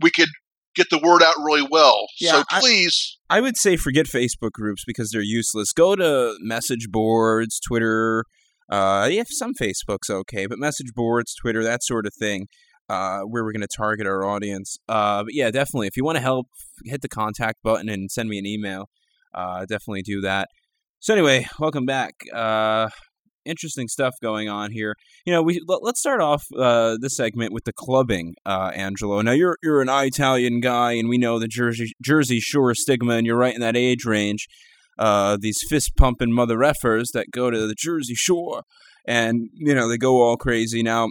we could get the word out really well. Yeah, so I- please I would say forget Facebook groups because they're useless. Go to message boards, Twitter. Uh, yeah, some Facebook's okay, but message boards, Twitter, that sort of thing, uh, where we're going to target our audience. Uh, but yeah, definitely. If you want to help, hit the contact button and send me an email. Uh, definitely do that. So anyway, welcome back. Uh, interesting stuff going on here. You know, we let, us start off uh, this segment with the clubbing, uh, Angelo. Now you're you're an Italian guy, and we know the Jersey Jersey Shore stigma, and you're right in that age range. Uh, these fist pumping mother effers that go to the Jersey Shore, and you know they go all crazy. Now,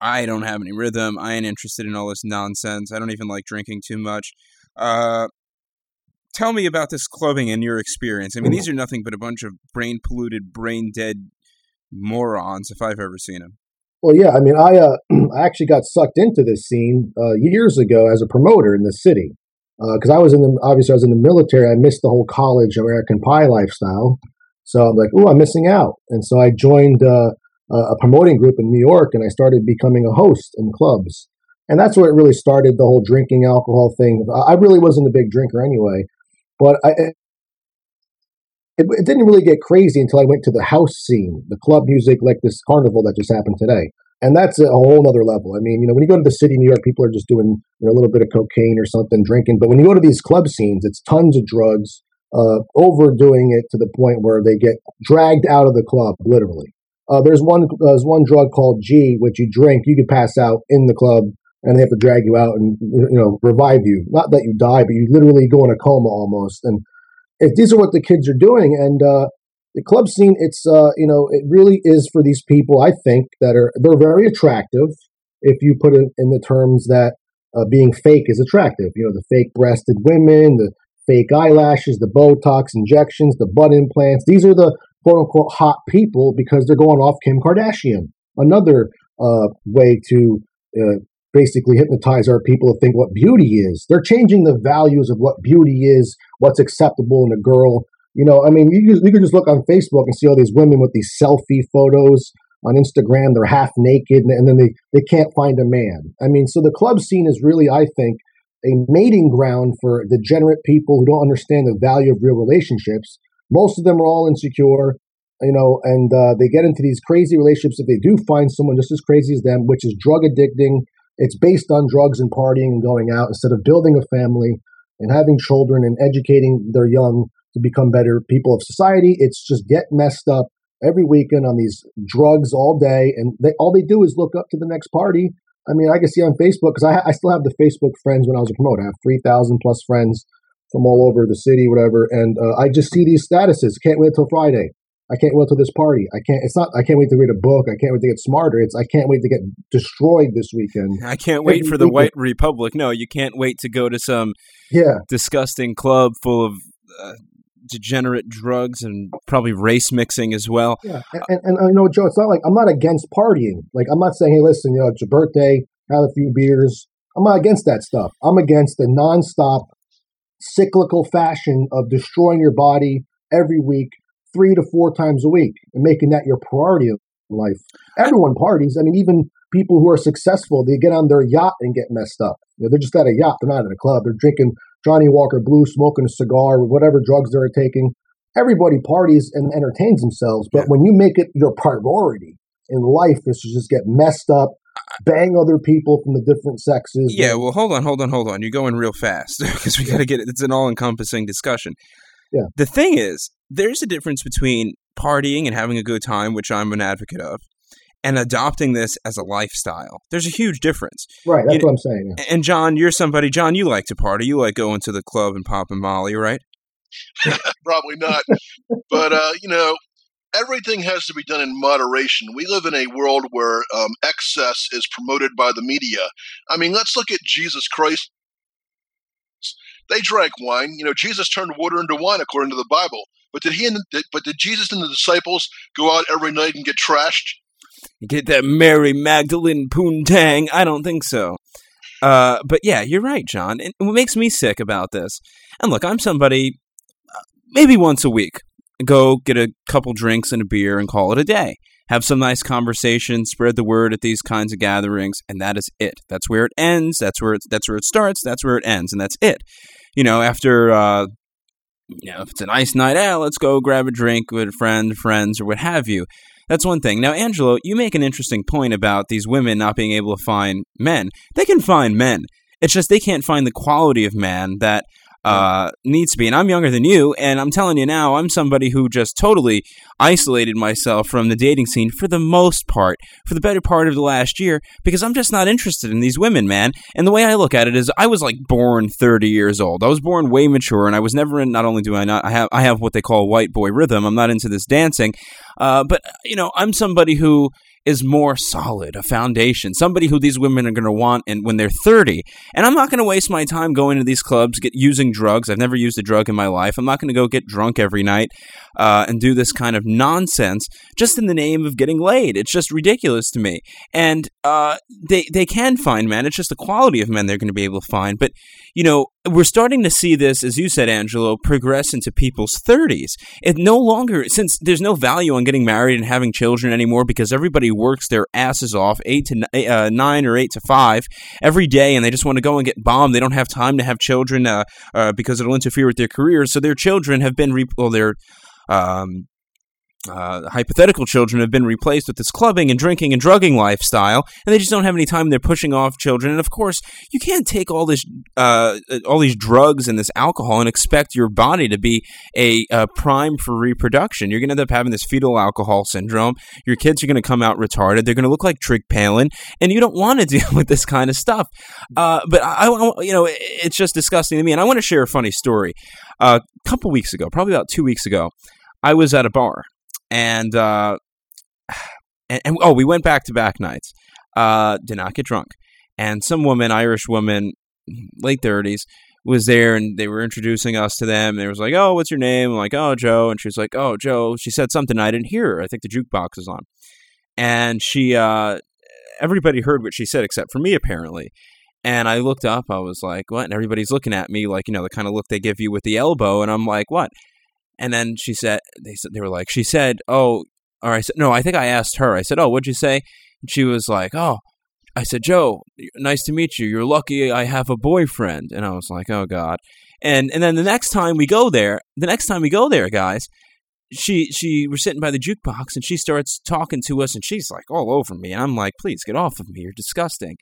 I don't have any rhythm. I ain't interested in all this nonsense. I don't even like drinking too much. Uh, tell me about this clubbing and your experience. I mean, these are nothing but a bunch of brain polluted, brain dead morons if I've ever seen them. Well, yeah, I mean, I uh, I actually got sucked into this scene uh, years ago as a promoter in the city because uh, I was in the obviously I was in the military. I missed the whole college American Pie lifestyle, so I'm like, oh, I'm missing out, and so I joined uh, a promoting group in New York, and I started becoming a host in clubs, and that's where it really started the whole drinking alcohol thing. I really wasn't a big drinker anyway, but I, it, it, didn't really get crazy until I went to the house scene, the club music, like this carnival that just happened today. And that's a whole other level. I mean, you know, when you go to the city, New York, people are just doing you know, a little bit of cocaine or something, drinking. But when you go to these club scenes, it's tons of drugs, uh, overdoing it to the point where they get dragged out of the club, literally. Uh, there's one there's one drug called G, which you drink, you could pass out in the club, and they have to drag you out and you know revive you. Not that you die, but you literally go in a coma almost. And if these are what the kids are doing, and uh, the club scene, it's uh, you know, it really is for these people. I think that are they're very attractive. If you put it in the terms that uh, being fake is attractive, you know, the fake-breasted women, the fake eyelashes, the Botox injections, the butt implants. These are the quote unquote hot people because they're going off Kim Kardashian. Another uh, way to uh, basically hypnotize our people to think what beauty is. They're changing the values of what beauty is, what's acceptable in a girl. You know, I mean, you, you can just look on Facebook and see all these women with these selfie photos on Instagram. They're half naked and, and then they, they can't find a man. I mean, so the club scene is really, I think, a mating ground for degenerate people who don't understand the value of real relationships. Most of them are all insecure, you know, and uh, they get into these crazy relationships if they do find someone just as crazy as them, which is drug addicting, it's based on drugs and partying and going out instead of building a family and having children and educating their young to become better people of society. It's just get messed up every weekend on these drugs all day, and they, all they do is look up to the next party. I mean, I can see on Facebook because I, I still have the Facebook friends when I was a promoter. I have three thousand plus friends from all over the city, whatever, and uh, I just see these statuses. Can't wait till Friday. I can't wait to this party. I can't. It's not. I can't wait to read a book. I can't wait to get smarter. It's. I can't wait to get destroyed this weekend. I can't wait for the weekend. White Republic. No, you can't wait to go to some yeah disgusting club full of uh, degenerate drugs and probably race mixing as well. Yeah, and, and, and you know, Joe, it's not like I'm not against partying. Like I'm not saying, hey, listen, you know, it's your birthday, have a few beers. I'm not against that stuff. I'm against the nonstop cyclical fashion of destroying your body every week three to four times a week and making that your priority in life. Everyone parties. I mean, even people who are successful, they get on their yacht and get messed up. You know, they're just at a yacht. They're not at a club. They're drinking Johnnie Walker Blue, smoking a cigar, whatever drugs they're taking. Everybody parties and entertains themselves, but yeah. when you make it your priority in life is to just get messed up, bang other people from the different sexes. Yeah, well, hold on, hold on, hold on. You're going real fast because we got to get it. It's an all-encompassing discussion. Yeah. The thing is, there's a difference between partying and having a good time, which I'm an advocate of, and adopting this as a lifestyle. There's a huge difference. Right, that's you what I'm saying. Yeah. And John, you're somebody, John, you like to party. You like going to the club and popping Molly, right? Probably not. but, uh, you know, everything has to be done in moderation. We live in a world where um, excess is promoted by the media. I mean, let's look at Jesus Christ they drank wine. You know, Jesus turned water into wine according to the Bible. But did he and the, but did Jesus and the disciples go out every night and get trashed? Get that Mary Magdalene poontang? I don't think so. Uh, but yeah, you're right, John. And what makes me sick about this, and look, I'm somebody uh, maybe once a week go get a couple drinks and a beer and call it a day. Have some nice conversation, spread the word at these kinds of gatherings, and that is it. That's where it ends. That's where it, that's where it starts. That's where it ends, and that's it you know, after uh, you know, if it's a nice night out, let's go grab a drink with a friend, friends, or what have you. That's one thing. Now, Angelo, you make an interesting point about these women not being able to find men. They can find men. It's just they can't find the quality of man that uh, needs to be. And I'm younger than you, and I'm telling you now, I'm somebody who just totally isolated myself from the dating scene for the most part, for the better part of the last year, because I'm just not interested in these women, man. And the way I look at it is I was like born 30 years old. I was born way mature, and I was never in, not only do I not, I have, I have what they call white boy rhythm. I'm not into this dancing. Uh, but, you know, I'm somebody who is more solid, a foundation, somebody who these women are going to want and when they're 30. And I'm not going to waste my time going to these clubs, get using drugs. I've never used a drug in my life. I'm not going to go get drunk every night uh, and do this kind of nonsense just in the name of getting laid. It's just ridiculous to me. And uh, they they can find men. It's just the quality of men they're going to be able to find. But you know, we're starting to see this, as you said, Angelo, progress into people's 30s. It no longer, since there's no value on getting married and having children anymore because everybody works their asses off, 8 to uh, 9 or 8 to 5 every day, and they just want to go and get bombed. They don't have time to have children uh, uh, because it'll interfere with their careers. So their children have been, well, their um, uh, hypothetical children have been replaced with this clubbing and drinking and drugging lifestyle, and they just don't have any time. They're pushing off children, and of course, you can't take all this, uh, all these drugs and this alcohol and expect your body to be a, a prime for reproduction. You're going to end up having this fetal alcohol syndrome. Your kids are going to come out retarded. They're going to look like Trig Palin, and you don't want to deal with this kind of stuff. Uh, but I, I, you know, it's just disgusting to me, and I want to share a funny story. a couple weeks ago, probably about two weeks ago, I was at a bar and uh, and, and, oh, we went back to back nights. Uh, did not get drunk, and some woman, Irish woman, late thirties, was there, and they were introducing us to them. And they was like, "Oh, what's your name?" I'm like, "Oh, Joe," and she's like, "Oh, Joe." She said something I didn't hear. Her. I think the jukebox is on, and she, uh, everybody heard what she said except for me, apparently. And I looked up. I was like, "What?" And everybody's looking at me like, you know, the kind of look they give you with the elbow. And I'm like, "What?" And then she said, they said, they were like, she said, oh, or I said, no, I think I asked her. I said, oh, what'd you say? And she was like, oh, I said, Joe, nice to meet you. You're lucky I have a boyfriend. And I was like, oh God. And and then the next time we go there, the next time we go there, guys, she she we're sitting by the jukebox and she starts talking to us and she's like all over me and I'm like, please get off of me. You're disgusting.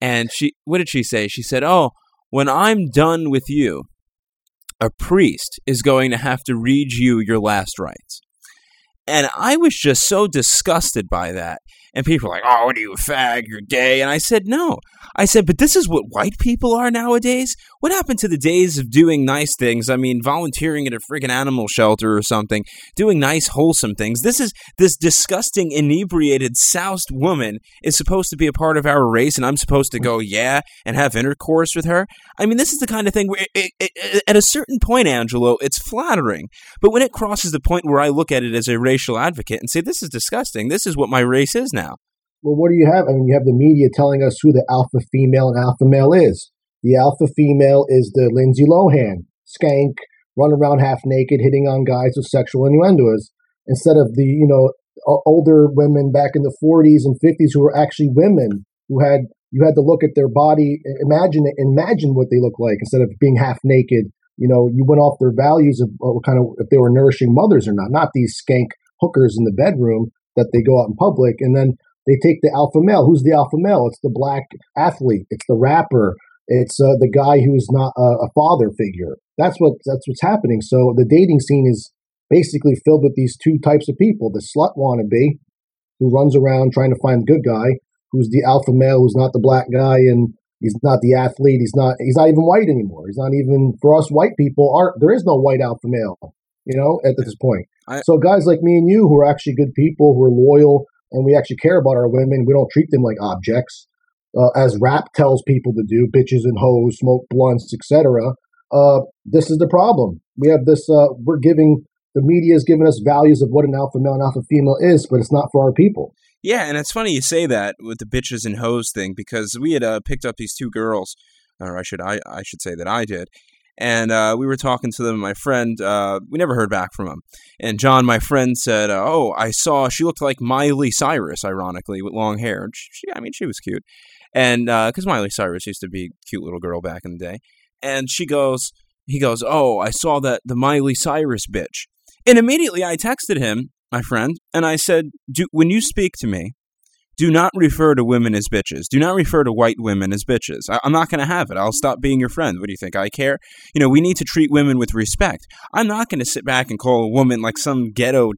And she what did she say? She said, oh, when I'm done with you, a priest is going to have to read you your last rites. And I was just so disgusted by that. And people are like, oh, what are you, a fag? You're gay. And I said, no. I said, but this is what white people are nowadays? What happened to the days of doing nice things? I mean, volunteering at a friggin' animal shelter or something, doing nice, wholesome things. This is this disgusting, inebriated, soused woman is supposed to be a part of our race, and I'm supposed to go, yeah, and have intercourse with her? I mean, this is the kind of thing where, it, it, it, at a certain point, Angelo, it's flattering. But when it crosses the point where I look at it as a racial advocate and say, this is disgusting, this is what my race is now well, what do you have? I mean, you have the media telling us who the alpha female and alpha male is. The alpha female is the Lindsay Lohan, skank, run around half naked, hitting on guys with sexual innuendos, instead of the, you know, older women back in the 40s and 50s who were actually women who had, you had to look at their body, imagine it imagine what they look like instead of being half naked. You know, you went off their values of what kind of, if they were nourishing mothers or not, not these skank hookers in the bedroom that they go out in public. And then they take the alpha male. Who's the alpha male? It's the black athlete. It's the rapper. It's uh, the guy who's not a, a, father figure. That's what that's what's happening. So the dating scene is basically filled with these two types of people: the slut wannabe, who runs around trying to find the good guy, who's the alpha male, who's not the black guy, and he's not the athlete. He's not he's not even white anymore. He's not even for us white people. Are there is no white alpha male? You know, at this point. I, so guys like me and you, who are actually good people, who are loyal, and we actually care about our women. We don't treat them like objects, uh, as rap tells people to do, bitches and hoes, smoke blunts, etc. Uh, this is the problem. We have this. Uh, we're giving the media is giving us values of what an alpha male and alpha female is, but it's not for our people. Yeah, and it's funny you say that with the bitches and hoes thing because we had uh, picked up these two girls, or I should I I should say that I did, and uh, we were talking to them. My friend, uh, we never heard back from him. And John, my friend, said, uh, "Oh, I saw she looked like Miley Cyrus, ironically, with long hair. She, I mean, she was cute, and because uh, Miley Cyrus used to be a cute little girl back in the day." And she goes, He goes, "Oh, I saw that the Miley Cyrus bitch," and immediately I texted him, my friend, and I said, do, "When you speak to me, do not refer to women as bitches. Do not refer to white women as bitches. I, am not going to have it. I'll stop being your friend. What do you think? I care? You know, we need to treat women with respect. I'm not going to sit back and call a woman like some ghetto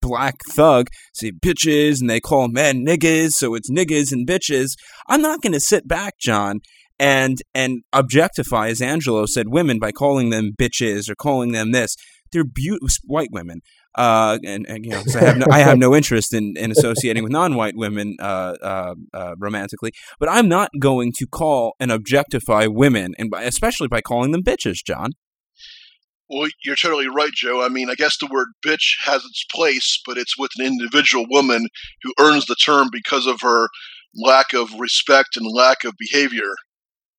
black thug say bitches and they call men niggas, so it's niggas and bitches. I'm not going to sit back, John, and and objectify, as Angelo said, women by calling them bitches or calling them this. They're beautiful white women. Uh, and, and you know, I have no, I have no interest in, in associating with non-white women uh, uh, uh, romantically, but I'm not going to call and objectify women, and by, especially by calling them bitches, John. Well, you're totally right, Joe. I mean, I guess the word bitch has its place, but it's with an individual woman who earns the term because of her lack of respect and lack of behavior.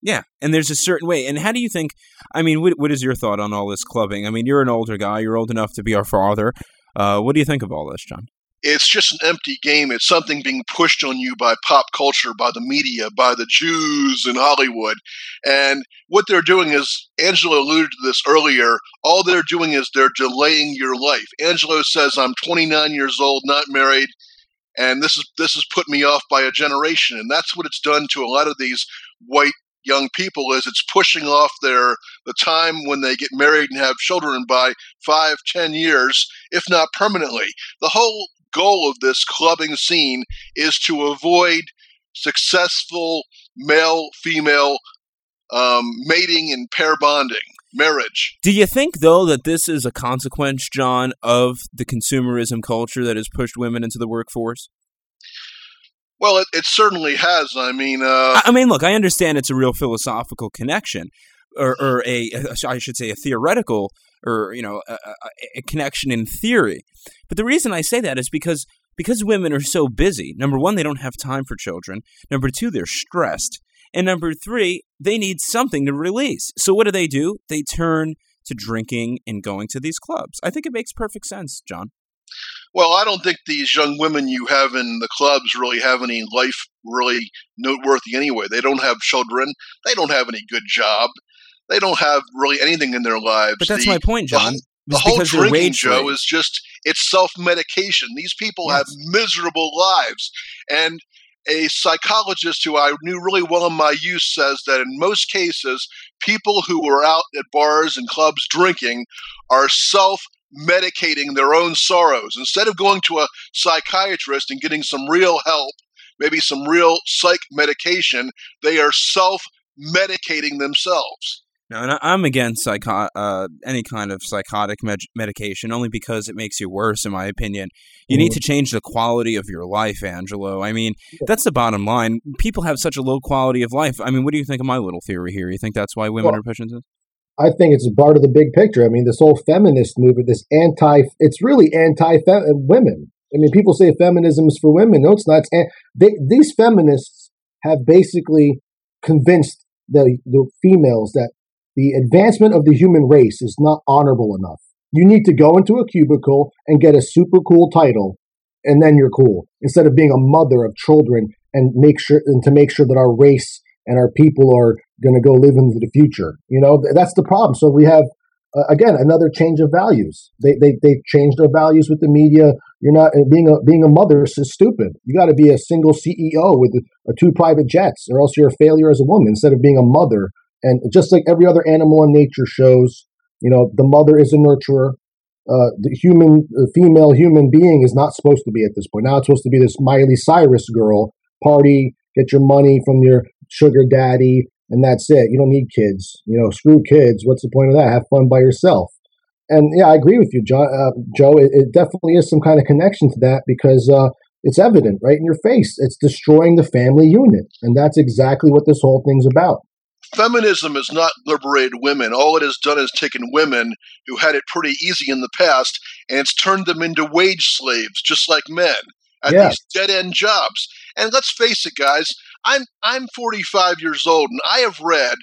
Yeah, and there's a certain way. And how do you think? I mean, what, what is your thought on all this clubbing? I mean, you're an older guy. You're old enough to be our father. Uh, what do you think of all this, John? It's just an empty game. It's something being pushed on you by pop culture, by the media, by the Jews in Hollywood. And what they're doing is, Angelo alluded to this earlier, all they're doing is they're delaying your life. Angelo says, I'm 29 years old, not married, and this is this has put me off by a generation. And that's what it's done to a lot of these white young people is it's pushing off their the time when they get married and have children by five, ten years, if not permanently. The whole goal of this clubbing scene is to avoid successful male female um, mating and pair bonding marriage. Do you think, though, that this is a consequence, John, of the consumerism culture that has pushed women into the workforce? Well, it, it certainly has. I mean, uh, I mean, look, I understand it's a real philosophical connection, or, or a, I should say, a theoretical, or you know, a, a connection in theory. But the reason I say that is because because women are so busy. Number one, they don't have time for children. Number two, they're stressed. And number three, they need something to release. So what do they do? They turn to drinking and going to these clubs. I think it makes perfect sense, John. Well, I don't think these young women you have in the clubs really have any life really noteworthy anyway. They don't have children. They don't have any good job. They don't have really anything in their lives. But that's the, my point, John. The, the whole drinking, Joe, is just it's self medication. These people yes. have miserable lives, and a psychologist who I knew really well in my youth says that in most cases, people who are out at bars and clubs drinking are self medicating their own sorrows. Instead of going to a psychiatrist and getting some real help, maybe some real psych medication, they are self medicating themselves. No, and I'm against psycho uh, any kind of psychotic med medication only because it makes you worse, in my opinion. You mm. need mm-hmm. to change the quality of your life, Angelo. I mean, that's the bottom line. People have such a low quality of life. I mean, what do you think of my little theory here? You think that's why women well, are pushing this? I think it's part of the big picture. I mean, this whole feminist movement, this anti, it's really anti women. I mean, people say feminism is for women. No, it's not. It's, they, these feminists have basically convinced the, the females that the advancement of the human race is not honorable enough. You need to go into a cubicle and get a super cool title, and then you're cool. Instead of being a mother of children and make sure and to make sure that our race and our people are going to go live into the future. You know, that's the problem. So we have uh, again another change of values. They they they changed their values with the media. You're not uh, being a being a mother is stupid. You got to be a single CEO with a, a two private jets, or else you're a failure as a woman. Instead of being a mother, and just like every other animal in nature shows, you know, the mother is a nurturer. Uh, the human, the female human being is not supposed to be at this point. Now it's supposed to be this Miley Cyrus girl party, get your money from your sugar daddy, and that's it. You don't need kids. You know, screw kids. What's the point of that? Have fun by yourself. And yeah, I agree with you, John, uh, Joe. It, it, definitely is some kind of connection to that because uh, it's evident right in your face. It's destroying the family unit, and that's exactly what this whole thing's about. Feminism has not liberated women. All it has done is taken women who had it pretty easy in the past and it's turned them into wage slaves, just like men, at yeah. these dead end jobs. And let's face it, guys, I'm I'm 45 years old, and I have read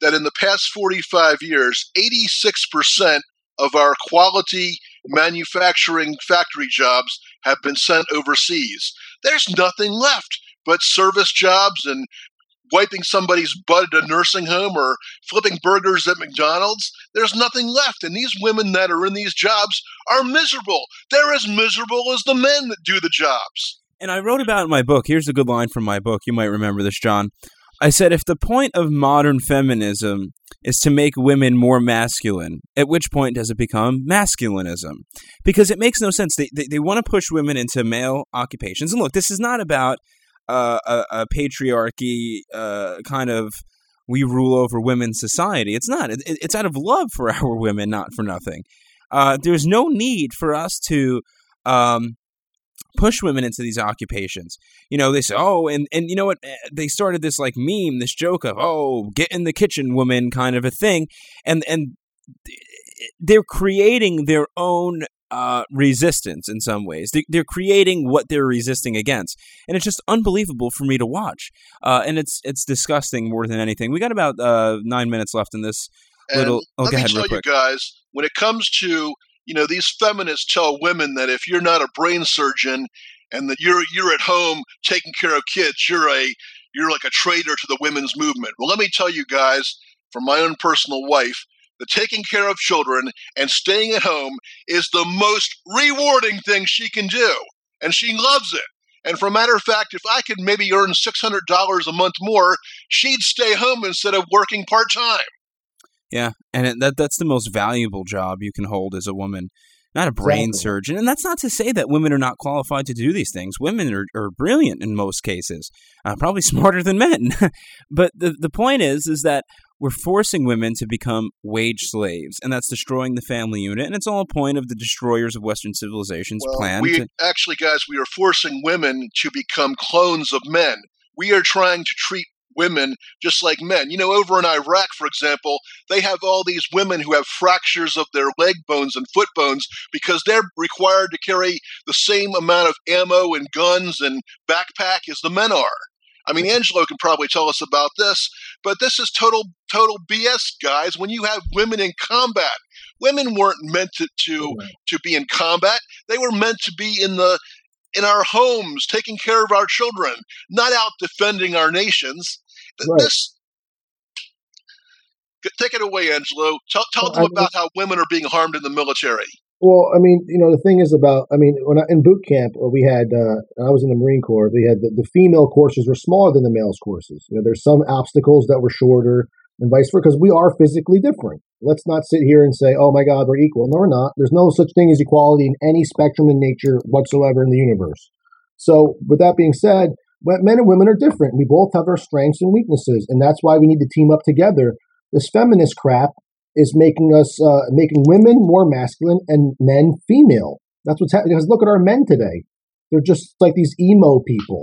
that in the past 45 years, 86% of our quality manufacturing factory jobs have been sent overseas. There's nothing left but service jobs and wiping somebody's butt at a nursing home or flipping burgers at McDonald's. There's nothing left. And these women that are in these jobs are miserable. They're as miserable as the men that do the jobs. And I wrote about in my book, here's a good line from my book. You might remember this, John. I said, if the point of modern feminism is to make women more masculine, at which point does it become masculinism? Because it makes no sense. They, they, they want to push women into male occupations. And look, this is not about uh, a, a, patriarchy uh, kind of we rule over women's society. It's not. It, it's out of love for our women, not for nothing. Uh, there's no need for us to um, push women into these occupations. You know, they say, oh, and, and you know what? Eh, they started this like meme, this joke of, oh, get in the kitchen, woman, kind of a thing. And, and they're creating their own uh, resistance in some ways. They, are creating what they're resisting against, and it's just unbelievable for me to watch. Uh, and it's it's disgusting more than anything. We got about uh, nine minutes left in this and little. Oh, let me ahead, tell you guys, when it comes to you know, these feminists tell women that if you're not a brain surgeon and that you're you're at home taking care of kids, you're a you're like a traitor to the women's movement. Well, let me tell you guys, from my own personal wife, that taking care of children and staying at home is the most rewarding thing she can do, and she loves it. And for a matter of fact, if I could maybe earn $600 a month more, she'd stay home instead of working part time. Yeah, and it, that that's the most valuable job you can hold as a woman, not a brain exactly. surgeon. And that's not to say that women are not qualified to do these things. Women are, are brilliant in most cases, uh, probably smarter than men. but the the point is, is that we're forcing women to become wage slaves, and that's destroying the family unit. And it's all a point of the destroyers of Western civilization's well, plan. We actually, guys, we are forcing women to become clones of men. We are trying to treat women just like men. You know, over in Iraq, for example, they have all these women who have fractures of their leg bones and foot bones because they're required to carry the same amount of ammo and guns and backpack as the men are. I mean, Angelo can probably tell us about this, but this is total total BS, guys. When you have women in combat, women weren't meant to to, to be in combat. They were meant to be in the in our homes, taking care of our children, not out defending our nations. Right. This take it away, Angelo. Tell, tell well, them I about how women are being harmed in the military. Well, I mean, you know, the thing is about, I mean, when I, in boot camp, uh, we had, uh, I was in the Marine Corps, we had the, the female courses were smaller than the males courses. You know, there's some obstacles that were shorter and vice versa, because we are physically different. Let's not sit here and say, oh my God, we're equal. No, we're not. There's no such thing as equality in any spectrum in nature whatsoever in the universe. So, with that being said, men and women are different. We both have our strengths and weaknesses, and that's why we need to team up together. This feminist crap is making us uh, making women more masculine and men female. That's what's happening. Because look at our men today; they're just like these emo people.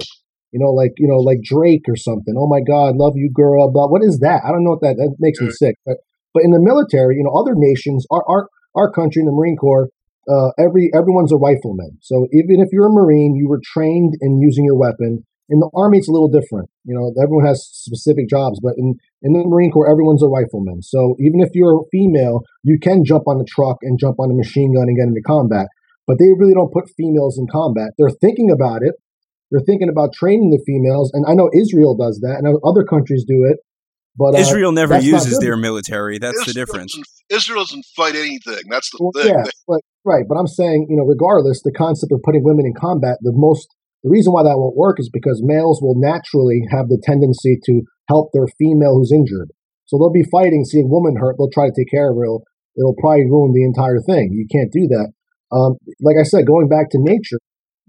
You know, like you know, like Drake or something. Oh my God, love you, girl. But what is that? I don't know what that. That makes me sick. But but in the military, you know, other nations, our our our country in the Marine Corps, uh, every everyone's a rifleman. So even if you're a Marine, you were trained in using your weapon. In the Army, it's a little different. You know, everyone has specific jobs, but in, in the Marine Corps, everyone's a rifleman. So even if you're a female, you can jump on a truck and jump on a machine gun and get into combat. But they really don't put females in combat. They're thinking about it. They're thinking about training the females, and I know Israel does that, and other countries do it. But uh, Israel never uses their military. That's Israel the difference. Doesn't, Israel doesn't fight anything. That's the well, thing. Yeah, but, right. But I'm saying, you know, regardless, the concept of putting women in combat, the most the reason why that won't work is because males will naturally have the tendency to help their female who's injured. So they'll be fighting, see a woman hurt, they'll try to take care of her. It'll, it'll probably ruin the entire thing. You can't do that. Um, like I said, going back to nature,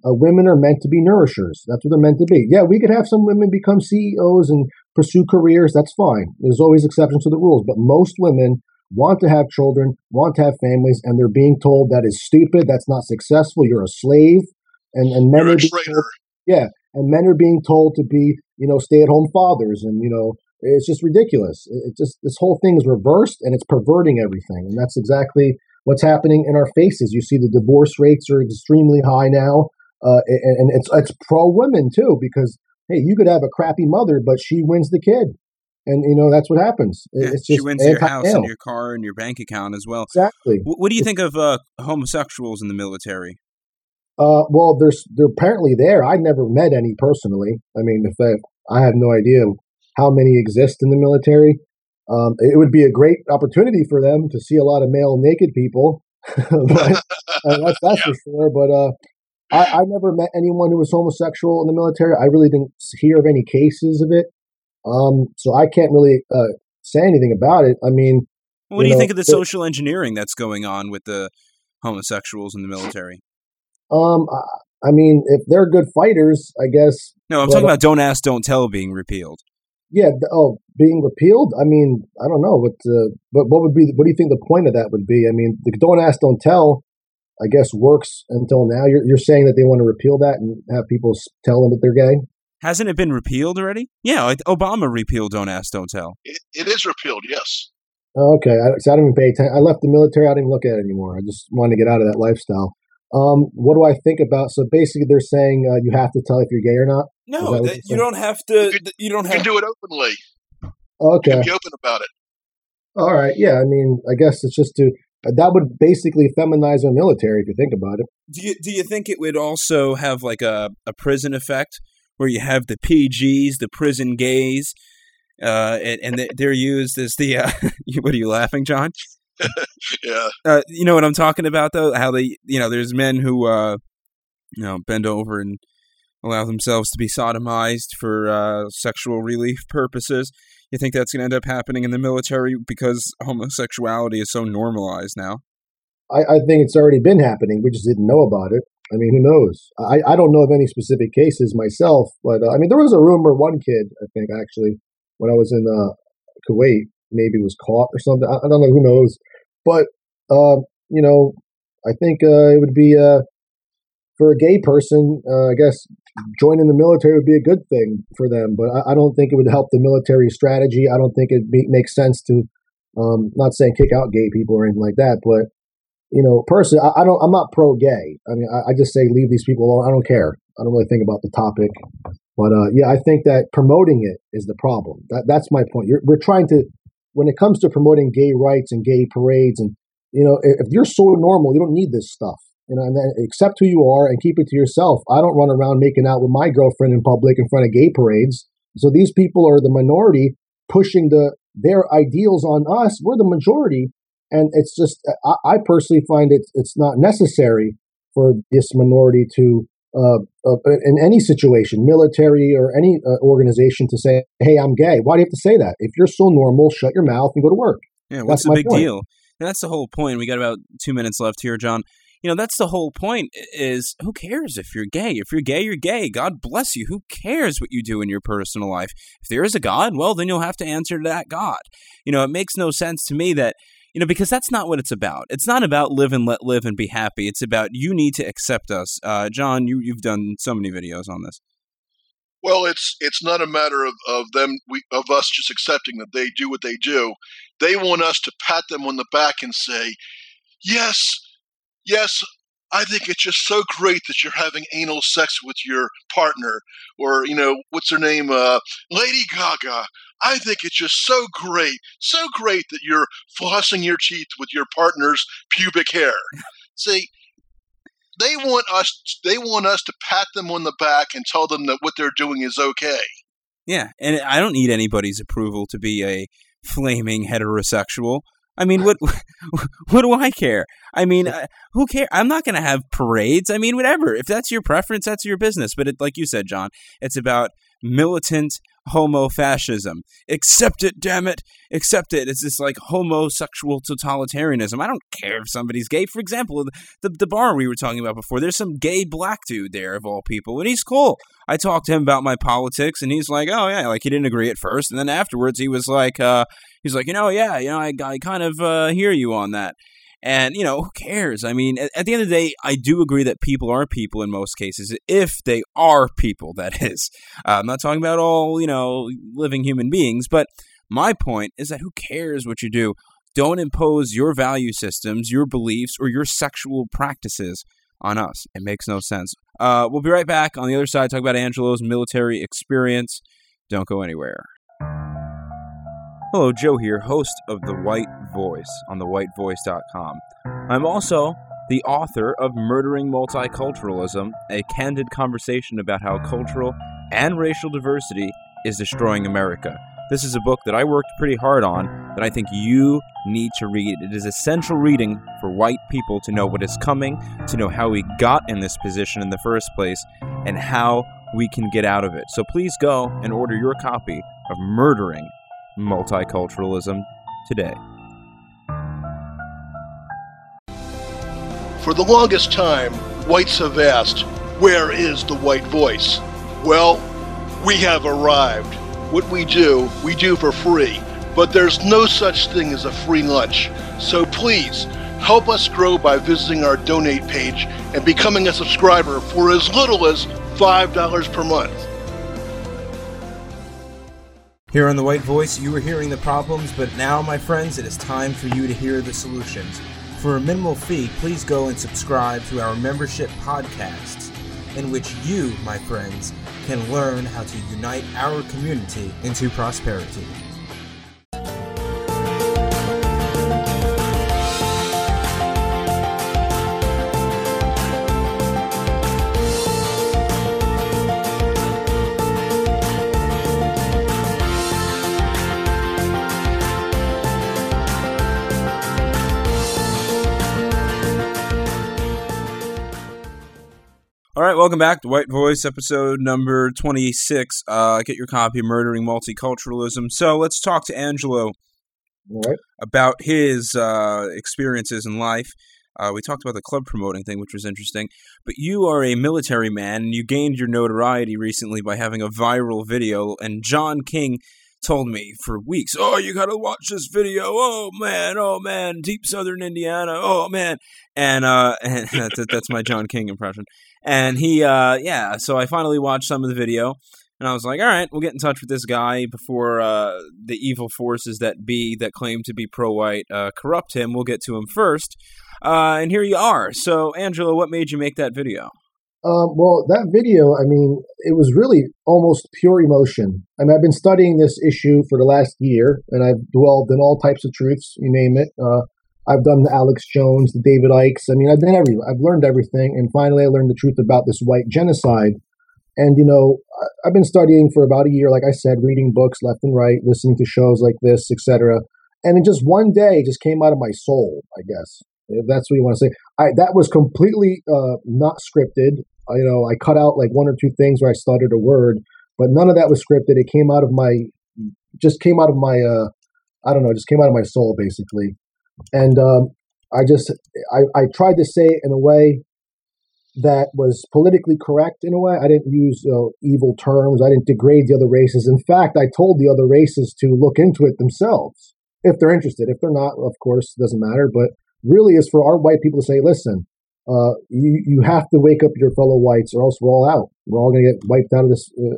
uh, women are meant to be nourishers. That's what they're meant to be. Yeah, we could have some women become CEOs and pursue careers. That's fine. There's always exceptions to the rules. But most women want to have children, want to have families, and they're being told that is stupid. That's not successful. You're a slave and and men You're are being told, yeah, and men are being told to be you know stay at home fathers, and you know it's just ridiculous. It just this whole thing is reversed and it's perverting everything, and that's exactly what's happening in our faces. You see the divorce rates are extremely high now, uh, and, and it's it's pro women too because hey, you could have a crappy mother, but she wins the kid and you know that's what happens. Yeah, it's just she wins your house and your car and your bank account as well. Exactly. What, what do you think of uh, homosexuals in the military? Uh, well, there's they're apparently there. I never met any personally. I mean, if I, I have no idea how many exist in the military. Um, it would be a great opportunity for them to see a lot of male naked people. but, uh, that's that's yeah. for sure. But uh, I, I never met anyone who was homosexual in the military. I really didn't hear of any cases of it. Um, so I can't really uh, say anything about it. I mean, what do you know, think of the social engineering that's going on with the homosexuals in the military? Um, I mean, if they're good fighters, I guess. No, I'm talking about "Don't Ask, Don't Tell" being repealed. Yeah. Oh, being repealed. I mean, I don't know what. Uh, but what would be? What do you think the point of that would be? I mean, the "Don't Ask, Don't Tell." I guess works until now. You're you're saying that they want to repeal that and have people tell them that they're gay. Hasn't it been repealed already? Yeah, Obama repealed "Don't Ask, Don't Tell." it, it is repealed. Yes. Okay, I, so I didn't even pay attention. I left the military. I didn't even look at it anymore. I just wanted to get out of that lifestyle. Um, what do I think about? So basically, they're saying uh, you have to tell if you're gay or not. No, that, you don't have to. You, you don't have to do it openly. Okay, you be open about it. All right. Yeah. I mean, I guess it's just to that would basically feminize our military if you think about it. Do you do you think it would also have like a a prison effect where you have the PGs, the prison gays, uh, and, and they're used as the. Uh, what are you laughing, John? yeah. Uh, you know what I'm talking about, though. How they, you know, there's men who, uh, you know, bend over and allow themselves to be sodomized for uh, sexual relief purposes. You think that's going to end up happening in the military because homosexuality is so normalized now? I, I think it's already been happening. We just didn't know about it. I mean, who knows? I, I don't know of any specific cases myself, but uh, I mean, there was a rumor one kid, I think, actually, when I was in uh, Kuwait, maybe was caught or something. I, I don't know. Who knows? But uh, you know, I think uh, it would be uh, for a gay person. Uh, I guess joining the military would be a good thing for them. But I, I don't think it would help the military strategy. I don't think it makes sense to. Um, not saying kick out gay people or anything like that, but you know, personally, I, I don't. I'm not pro gay. I mean, I, I just say leave these people alone. I don't care. I don't really think about the topic. But uh, yeah, I think that promoting it is the problem. That, that's my point. You're, we're trying to, when it comes to promoting gay rights and gay parades, and you know, if, you're so normal, you don't need this stuff. You know, and then accept who you are and keep it to yourself. I don't run around making out with my girlfriend in public in front of gay parades. So these people are the minority pushing the their ideals on us. We're the majority, and it's just I, I personally find it it's not necessary for this minority to uh, uh, in any situation, military or any uh, organization, to say, "Hey, I'm gay." Why do you have to say that? If you're so normal, shut your mouth and go to work. Yeah, what's that's the big point. deal? And that's the whole point. We got about two minutes left here, John. You know, that's the whole point. Is who cares if you're gay? If you're gay, you're gay. God bless you. Who cares what you do in your personal life? If there is a God, well, then you'll have to answer to that God. You know, it makes no sense to me that you know, because that's not what it's about. It's not about live and let live and be happy. It's about you need to accept us. Uh, John, you you've done so many videos on this. Well, it's it's not a matter of, of them we, of us just accepting that they do what they do. They want us to pat them on the back and say, "Yes, yes, I think it's just so great that you're having anal sex with your partner, or you know, what's her name, uh, Lady Gaga. I think it's just so great, so great that you're flossing your teeth with your partner's pubic hair. See, they want us they want us to pat them on the back and tell them that what they're doing is okay. Yeah, and I don't need anybody's approval to be a flaming heterosexual. I mean, what what do I care? I mean, uh, who care? I'm not going to have parades. I mean, whatever. If that's your preference, that's your business. But it, like you said, John, it's about militant homo fascism. Accept it, damn it. Accept it. It's this like homosexual totalitarianism. I don't care if somebody's gay. For example, the, the bar we were talking about before, there's some gay black dude there of all people, and he's cool. I talked to him about my politics, and he's like, oh, yeah, like he didn't agree at first. And then afterwards, he was like, uh, he's like, you know, yeah, you know, I, I kind of uh, hear you on that. And, you know, who cares? I mean, at, at, the end of the day, I do agree that people are people in most cases, if they are people, that is. Uh, I'm not talking about all, you know, living human beings, but my point is that who cares what you do? Don't impose your value systems, your beliefs, or your sexual practices on us. It makes no sense. Uh, we'll be right back on the other side, talk about Angelo's military experience. Don't go anywhere. Hello, Joe here, host of The White Voice on thewhitevoice.com. I'm also the author of Murdering Multiculturalism, a candid conversation about how cultural and racial diversity is Destroying America. This is a book that I worked pretty hard on that I think you need to read. It is essential reading for white people to know what is coming, to know how we got in this position in the first place, and how we can get out of it. So please go and order your copy of Murdering Multiculturalism today. For the longest time, whites have asked, Where is the white voice? Well, we have arrived. What we do, we do for free. But there's no such thing as a free lunch. So please, help us grow by visiting our donate page and becoming a subscriber for as little as $5 per month. Here on The White Voice, you were hearing the problems, but now, my friends, it is time for you to hear the solutions. For a minimal fee, please go and subscribe to our membership podcasts, in which you, my friends, can learn how to unite our community into prosperity. Right, welcome back to White Voice, episode number 26. Uh, get your copy Murdering Multiculturalism. So let's talk to Angelo right. about his uh, experiences in life. Uh, we talked about the club promoting thing, which was interesting. But you are a military man, and you gained your notoriety recently by having a viral video. And John King told me for weeks, "Oh, you got to watch this video. Oh man, oh man, deep Southern Indiana. Oh man." And uh, and that's, that's my John King impression. And he, uh, yeah. So I finally watched some of the video, and I was like, "All right, we'll get in touch with this guy before uh, the evil forces that be that claim to be pro-white uh, corrupt him. We'll get to him first. Uh, and here you are. So, Angelo, what made you make that video? Um, well, that video, I mean, it was really almost pure emotion. I mean, I've been studying this issue for the last year, and I've dwelled in all types of truths, you name it. Uh, I've done the Alex Jones, the David Ickes. I mean, I've done every, I've learned everything, and finally, I learned the truth about this white genocide. And you know, I've been studying for about a year, like I said, reading books left and right, listening to shows like this, etc. And it just one day, it just came out of my soul, I guess if that's what you want to say. I that was completely uh, not scripted. I, you know, I cut out like one or two things where I stuttered a word, but none of that was scripted. It came out of my, just came out of my, uh, I don't know, just came out of my soul basically. And um, I just, I, I tried to say it in a way that was politically correct in a way. I didn't use uh, evil terms. I didn't degrade the other races. In fact, I told the other races to look into it themselves if they're interested. If they're not, of course, it doesn't matter. But really is for our white people to say, listen, uh, you, you have to wake up your fellow whites or else we're all out. We're all going to get wiped out of this uh,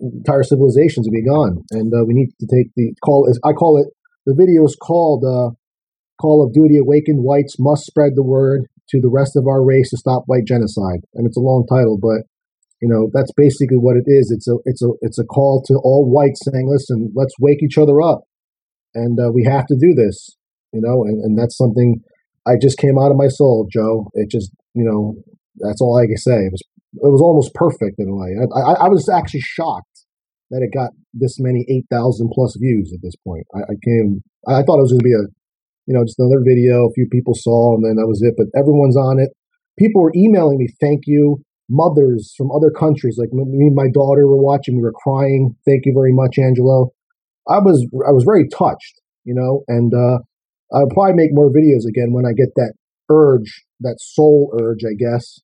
entire civilizations and be gone. And uh, we need to take the call. Is, I call it, the video is called uh, Call of Duty Awakened Whites Must Spread the Word to the rest of our race to stop white genocide. And it's a long title, but you know that's basically what it is. It's a it's a it's a call to all whites saying, "Listen, let's wake each other up, and uh, we have to do this." You know, and, and that's something I just came out of my soul, Joe. It just, you know, that's all I can say. It was, it was almost perfect in a way. I, I, I was actually shocked that it got this many 8,000 plus views at this point. I, I came, I thought it was going to be a, you know, just another video, a few people saw, and then that was it. But everyone's on it. People were emailing me, thank you. Mothers from other countries, like me and my daughter were watching, we were crying. Thank you very much, Angelo. I was, I was very touched, you know, and, uh, I'll probably make more videos again when I get that urge, that soul urge, I guess.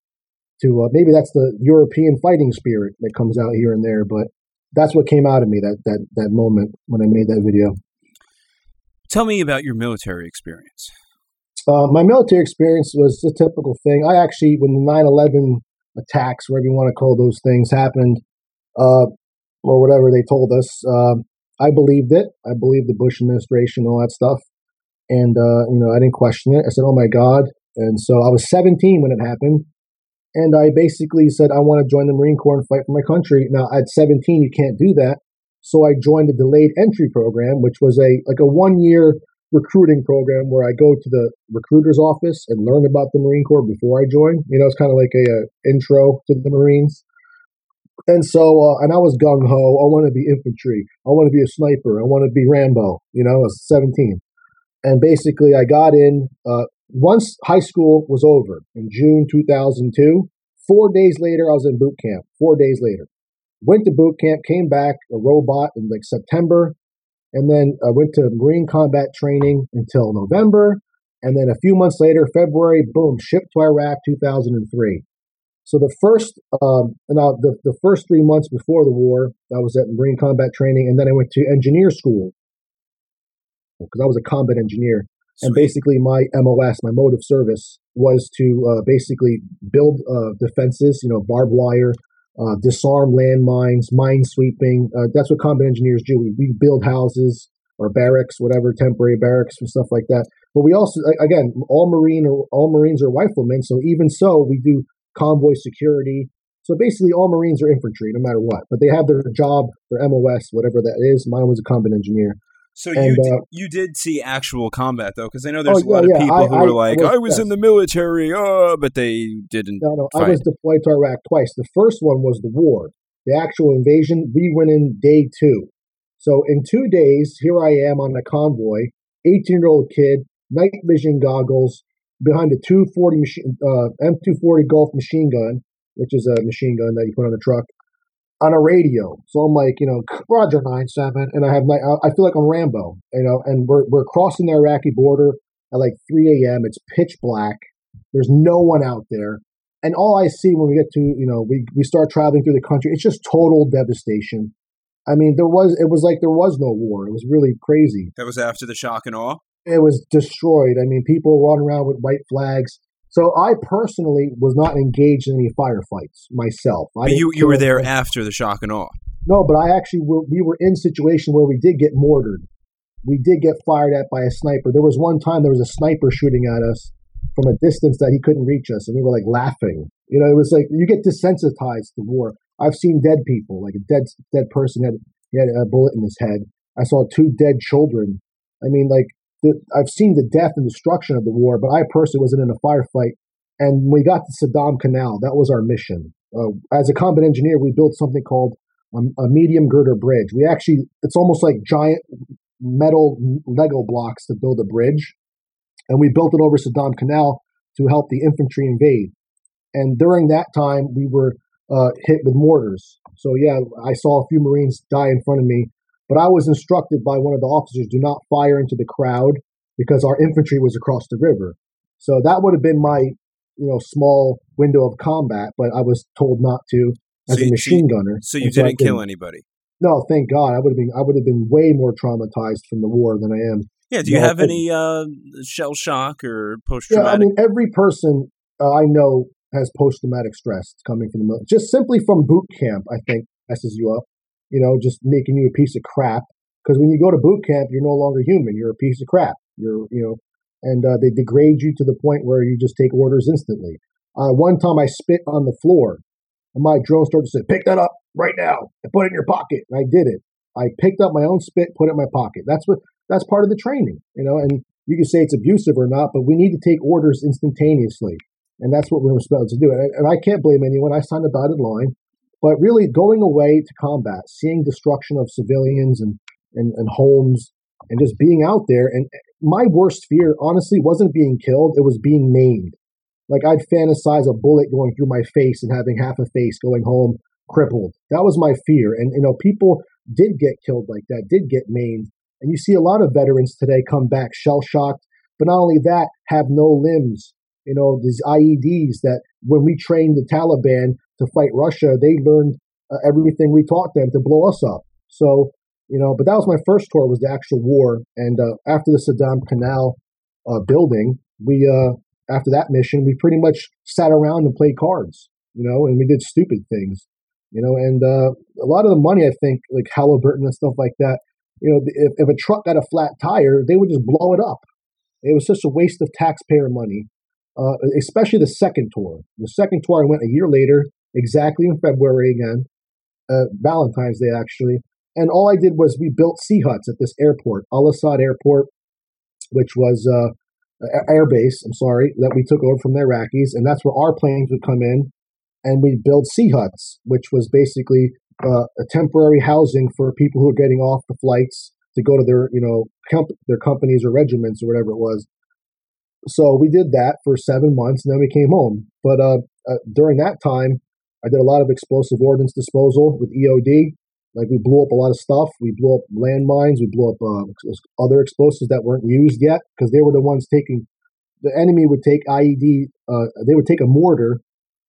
To uh, maybe that's the European fighting spirit that comes out here and there, but that's what came out of me that that that moment when I made that video. Tell me about your military experience. Uh, my military experience was a typical thing. I actually, when the 9/11 attacks, whatever you want to call those things, happened, uh, or whatever they told us, uh, I believed it. I believed the Bush administration, all that stuff and uh, you know I didn't question it. I said, "Oh my God!" And so I was 17 when it happened, and I basically said, "I want to join the Marine Corps and fight for my country." Now at 17, you can't do that, so I joined the delayed entry program, which was a like a one year recruiting program where I go to the recruiter's office and learn about the Marine Corps before I join. You know, it's kind of like a, a intro to the Marines. And so, uh, and I was gung ho. I want to be infantry. I want to be a sniper. I want to be Rambo. You know, I was 17. And basically, I got in uh, once high school was over in June 2002. Four days later, I was in boot camp. Four days later. Went to boot camp, came back a robot in like September. And then I went to Marine combat training until November. And then a few months later, February, boom, shipped to Iraq 2003. So the first, um, now the, the first three months before the war, I was at Marine combat training, and then I went to engineer school because I was a combat engineer. Sweet. And basically, my MOS, my mode of service, was to uh, basically build uh, defenses, you know, barbed wire, uh, disarm landmines, mine sweeping. Uh, that's what combat engineers do. We, we build houses or barracks, whatever, temporary barracks and stuff like that. But we also, again, all Marine or all Marines are riflemen. So even so, we do convoy security. So basically, all Marines are infantry, no matter what. But they have their job, their MOS, whatever that is. Mine was a combat engineer. So and, you did, uh, you did see actual combat though, because I know there's oh, a lot yeah, of people yeah. who I, are like, I was, I was yes. in the military, uh, but they didn't. No, no, fight. I was deployed to Iraq twice. The first one was the war, the actual invasion. We went in day two. So in two days, here I am on a convoy, 18 year old kid, night vision goggles, behind a 240 machine, uh, M240 Golf machine gun, which is a machine gun that you put on a truck, on a radio. So I'm like, you know, Roger nine seven, and I have my, I feel like I'm Rambo, you know, and we're we're crossing the Iraqi border at like 3 a.m. It's pitch black. There's no one out there. And all I see when we get to, you know, we, we start traveling through the country, it's just total devastation. I mean, there was, it was like there was no war. It was really crazy. That was after the shock and awe? it was destroyed. I mean, people run around with white flags. So I personally was not engaged in any firefights myself. but you you were there after the shock and awe. No, but I actually were, we were in a situation where we did get mortared. We did get fired at by a sniper. There was one time there was a sniper shooting at us from a distance that he couldn't reach us, and we were like laughing. You know, it was like you get desensitized to war. I've seen dead people, like a dead dead person had he had a bullet in his head. I saw two dead children. I mean, like the, I've seen the death and destruction of the war, but I personally wasn't in a firefight. And we got to Saddam Canal, that was our mission. Uh, as a combat engineer, we built something called um, a medium girder bridge. We actually, it's almost like giant metal Lego blocks to build a bridge. And we built it over Saddam Canal to help the infantry invade. And during that time, we were uh, hit with mortars. So, yeah, I saw a few Marines die in front of me but I was instructed by one of the officers do not fire into the crowd because our infantry was across the river. So that would have been my, you know, small window of combat, but I was told not to as so a machine gunner. So you didn't kill anybody. No, thank God. I would have been I would have been way more traumatized from the war than I am. Yeah. Do you, have any uh, shell shock or post traumatic? Yeah, I mean, every person uh, I know has post traumatic stress coming from the military. Just simply from boot camp, I think messes you up you know, just making you a piece of crap. Because when you go to boot camp, you're no longer human. You're a piece of crap. You're, you know, and uh, they degrade you to the point where you just take orders instantly. Uh, one time I spit on the floor, and my drone started to say, "Pick that up right now and put it in your pocket." And I did it. I picked up my own spit, put it in my pocket. That's what that's part of the training, you know. And you can say it's abusive or not, but we need to take orders instantaneously, and that's what we're supposed to do. And, and I can't blame anyone. I signed a dotted line. But really, going away to combat, seeing destruction of civilians and, and, and homes, and just being out there. And my worst fear, honestly, wasn't being killed, it was being maimed. Like I'd fantasize a bullet going through my face and having half a face going home crippled. That was my fear. And, you know, people did get killed like that, did get maimed. And you see a lot of veterans today come back shell shocked, but not only that, have no limbs. You know, these IEDs that when we trained the Taliban, to fight Russia, they learned uh, everything we taught them to blow us up. So, you know, but that was my first tour was the actual war. And uh, after the Saddam Canal uh, building, we uh, after that mission, we pretty much sat around and played cards, you know, and we did stupid things, you know, and uh, a lot of the money, I think, like Halliburton and stuff like that, you know, if, if a truck got a flat tire, they would just blow it up. It was just a waste of taxpayer money, uh, especially the second tour. The second tour, I went a year later exactly in February again, uh, Valentine's Day actually. And all I did was we built sea huts at this airport, Al Asad Airport, which was uh, air base. I'm sorry that we took over from the Iraqis, and that's where our planes would come in and we built sea huts, which was basically uh, a temporary housing for people who are getting off the flights to go to their you know comp- their companies or regiments or whatever it was. So we did that for seven months, and then we came home. But uh, uh, during that time, I did a lot of explosive ordnance disposal with EOD. Like we blew up a lot of stuff. We blew up landmines. We blew up uh, other explosives that weren't used yet because they were the ones taking. The enemy would take IED. Uh, they would take a mortar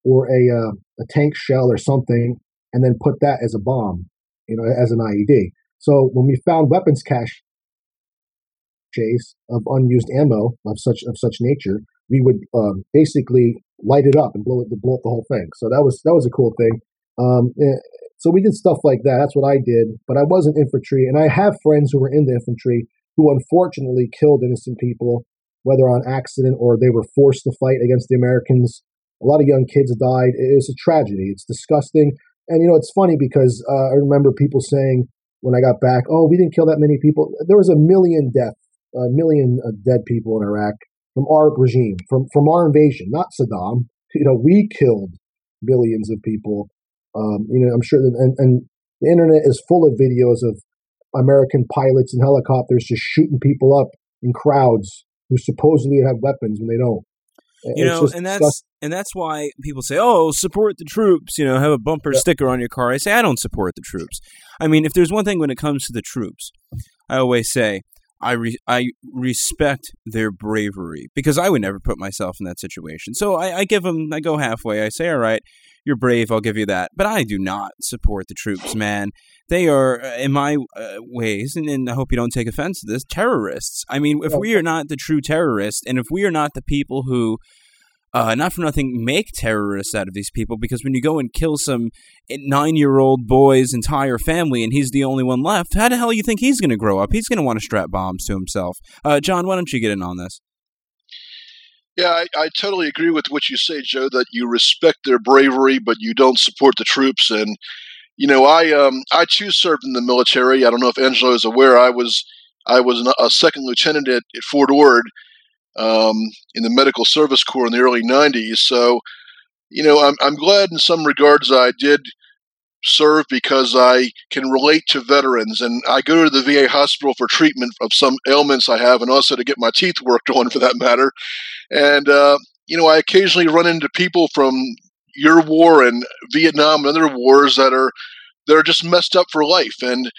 or a uh, a tank shell or something, and then put that as a bomb, you know, as an IED. So when we found weapons cache chase of unused ammo of such of such nature, we would um, basically light it up and blow it, blow up the whole thing. So that was that was a cool thing. Um, eh, so we did stuff like that. That's what I did. But I wasn't infantry, and I have friends who were in the infantry who unfortunately killed innocent people, whether on accident or they were forced to fight against the Americans. A lot of young kids died. It was a tragedy. It's disgusting. And you know, it's funny because uh, I remember people saying when I got back, "Oh, we didn't kill that many people." There was a million deaths, a million uh, dead people in Iraq from our regime, from from our invasion, not Saddam. You know, we killed billions of people. Um, you know, I'm sure that, and, and the internet is full of videos of American pilots and helicopters just shooting people up in crowds who supposedly have weapons when they don't. You know, and that's and that's why people say, "Oh, support the troops." You know, have a bumper yeah. sticker on your car. I say, I don't support the troops. I mean, if there's one thing when it comes to the troops, I always say I re- I respect their bravery because I would never put myself in that situation. So I, I give them, I go halfway. I say, all right, you're brave, I'll give you that. But I do not support the troops, man. They are, uh, in my uh, ways, and, and I hope you don't take offense to this, terrorists. I mean, if we are not the true terrorists, and if we are not the people who uh, not for nothing, make terrorists out of these people because when you go and kill some nine-year-old boy's entire family and he's the only one left, how the hell you think he's going to grow up? He's going to want to strap bombs to himself. Uh, John, why don't you get in on this? Yeah, I, I, totally agree with what you say, Joe. That you respect their bravery, but you don't support the troops. And you know, I um, I too served in the military. I don't know if Angelo is aware. I was I was a second lieutenant at, at Fort Ord, um, in the medical service corps in the early 90s. So, you know, I'm, I'm glad in some regards I did serve because I can relate to veterans. And I go to the VA hospital for treatment of some ailments I have and also to get my teeth worked on for that matter. And, uh, you know, I occasionally run into people from your war and Vietnam and other wars that are that are just messed up for life. And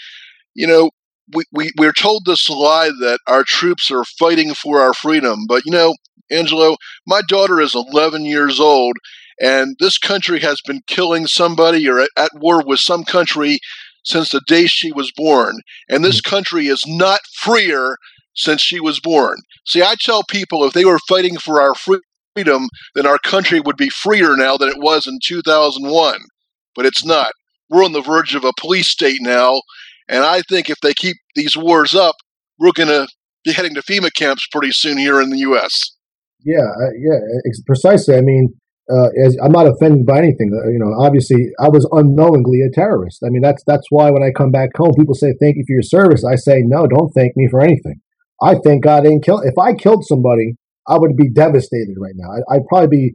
you know, we, we, we're told this lie that our troops are fighting for our freedom. But, you know, Angelo, my daughter is 11 years old, and this country has been killing somebody or at war with some country since the day she was born. And this hmm. country is not freer since she was born. See, I tell people if they were fighting for our freedom, then our country would be freer now than it was in 2001. But it's not. We're on the verge of a police state now, and I think if they keep these wars up, we're going to be heading to FEMA camps pretty soon here in the U.S. Yeah, yeah, precisely. I mean, uh, as, I'm not offended by anything. Uh, you know, obviously, I was unknowingly a terrorist. I mean, that's that's why when I come back home, people say thank you for your service. I say no, don't thank me for anything. I thank God I didn't kill. If I killed somebody, I would be devastated right now. I, I'd probably be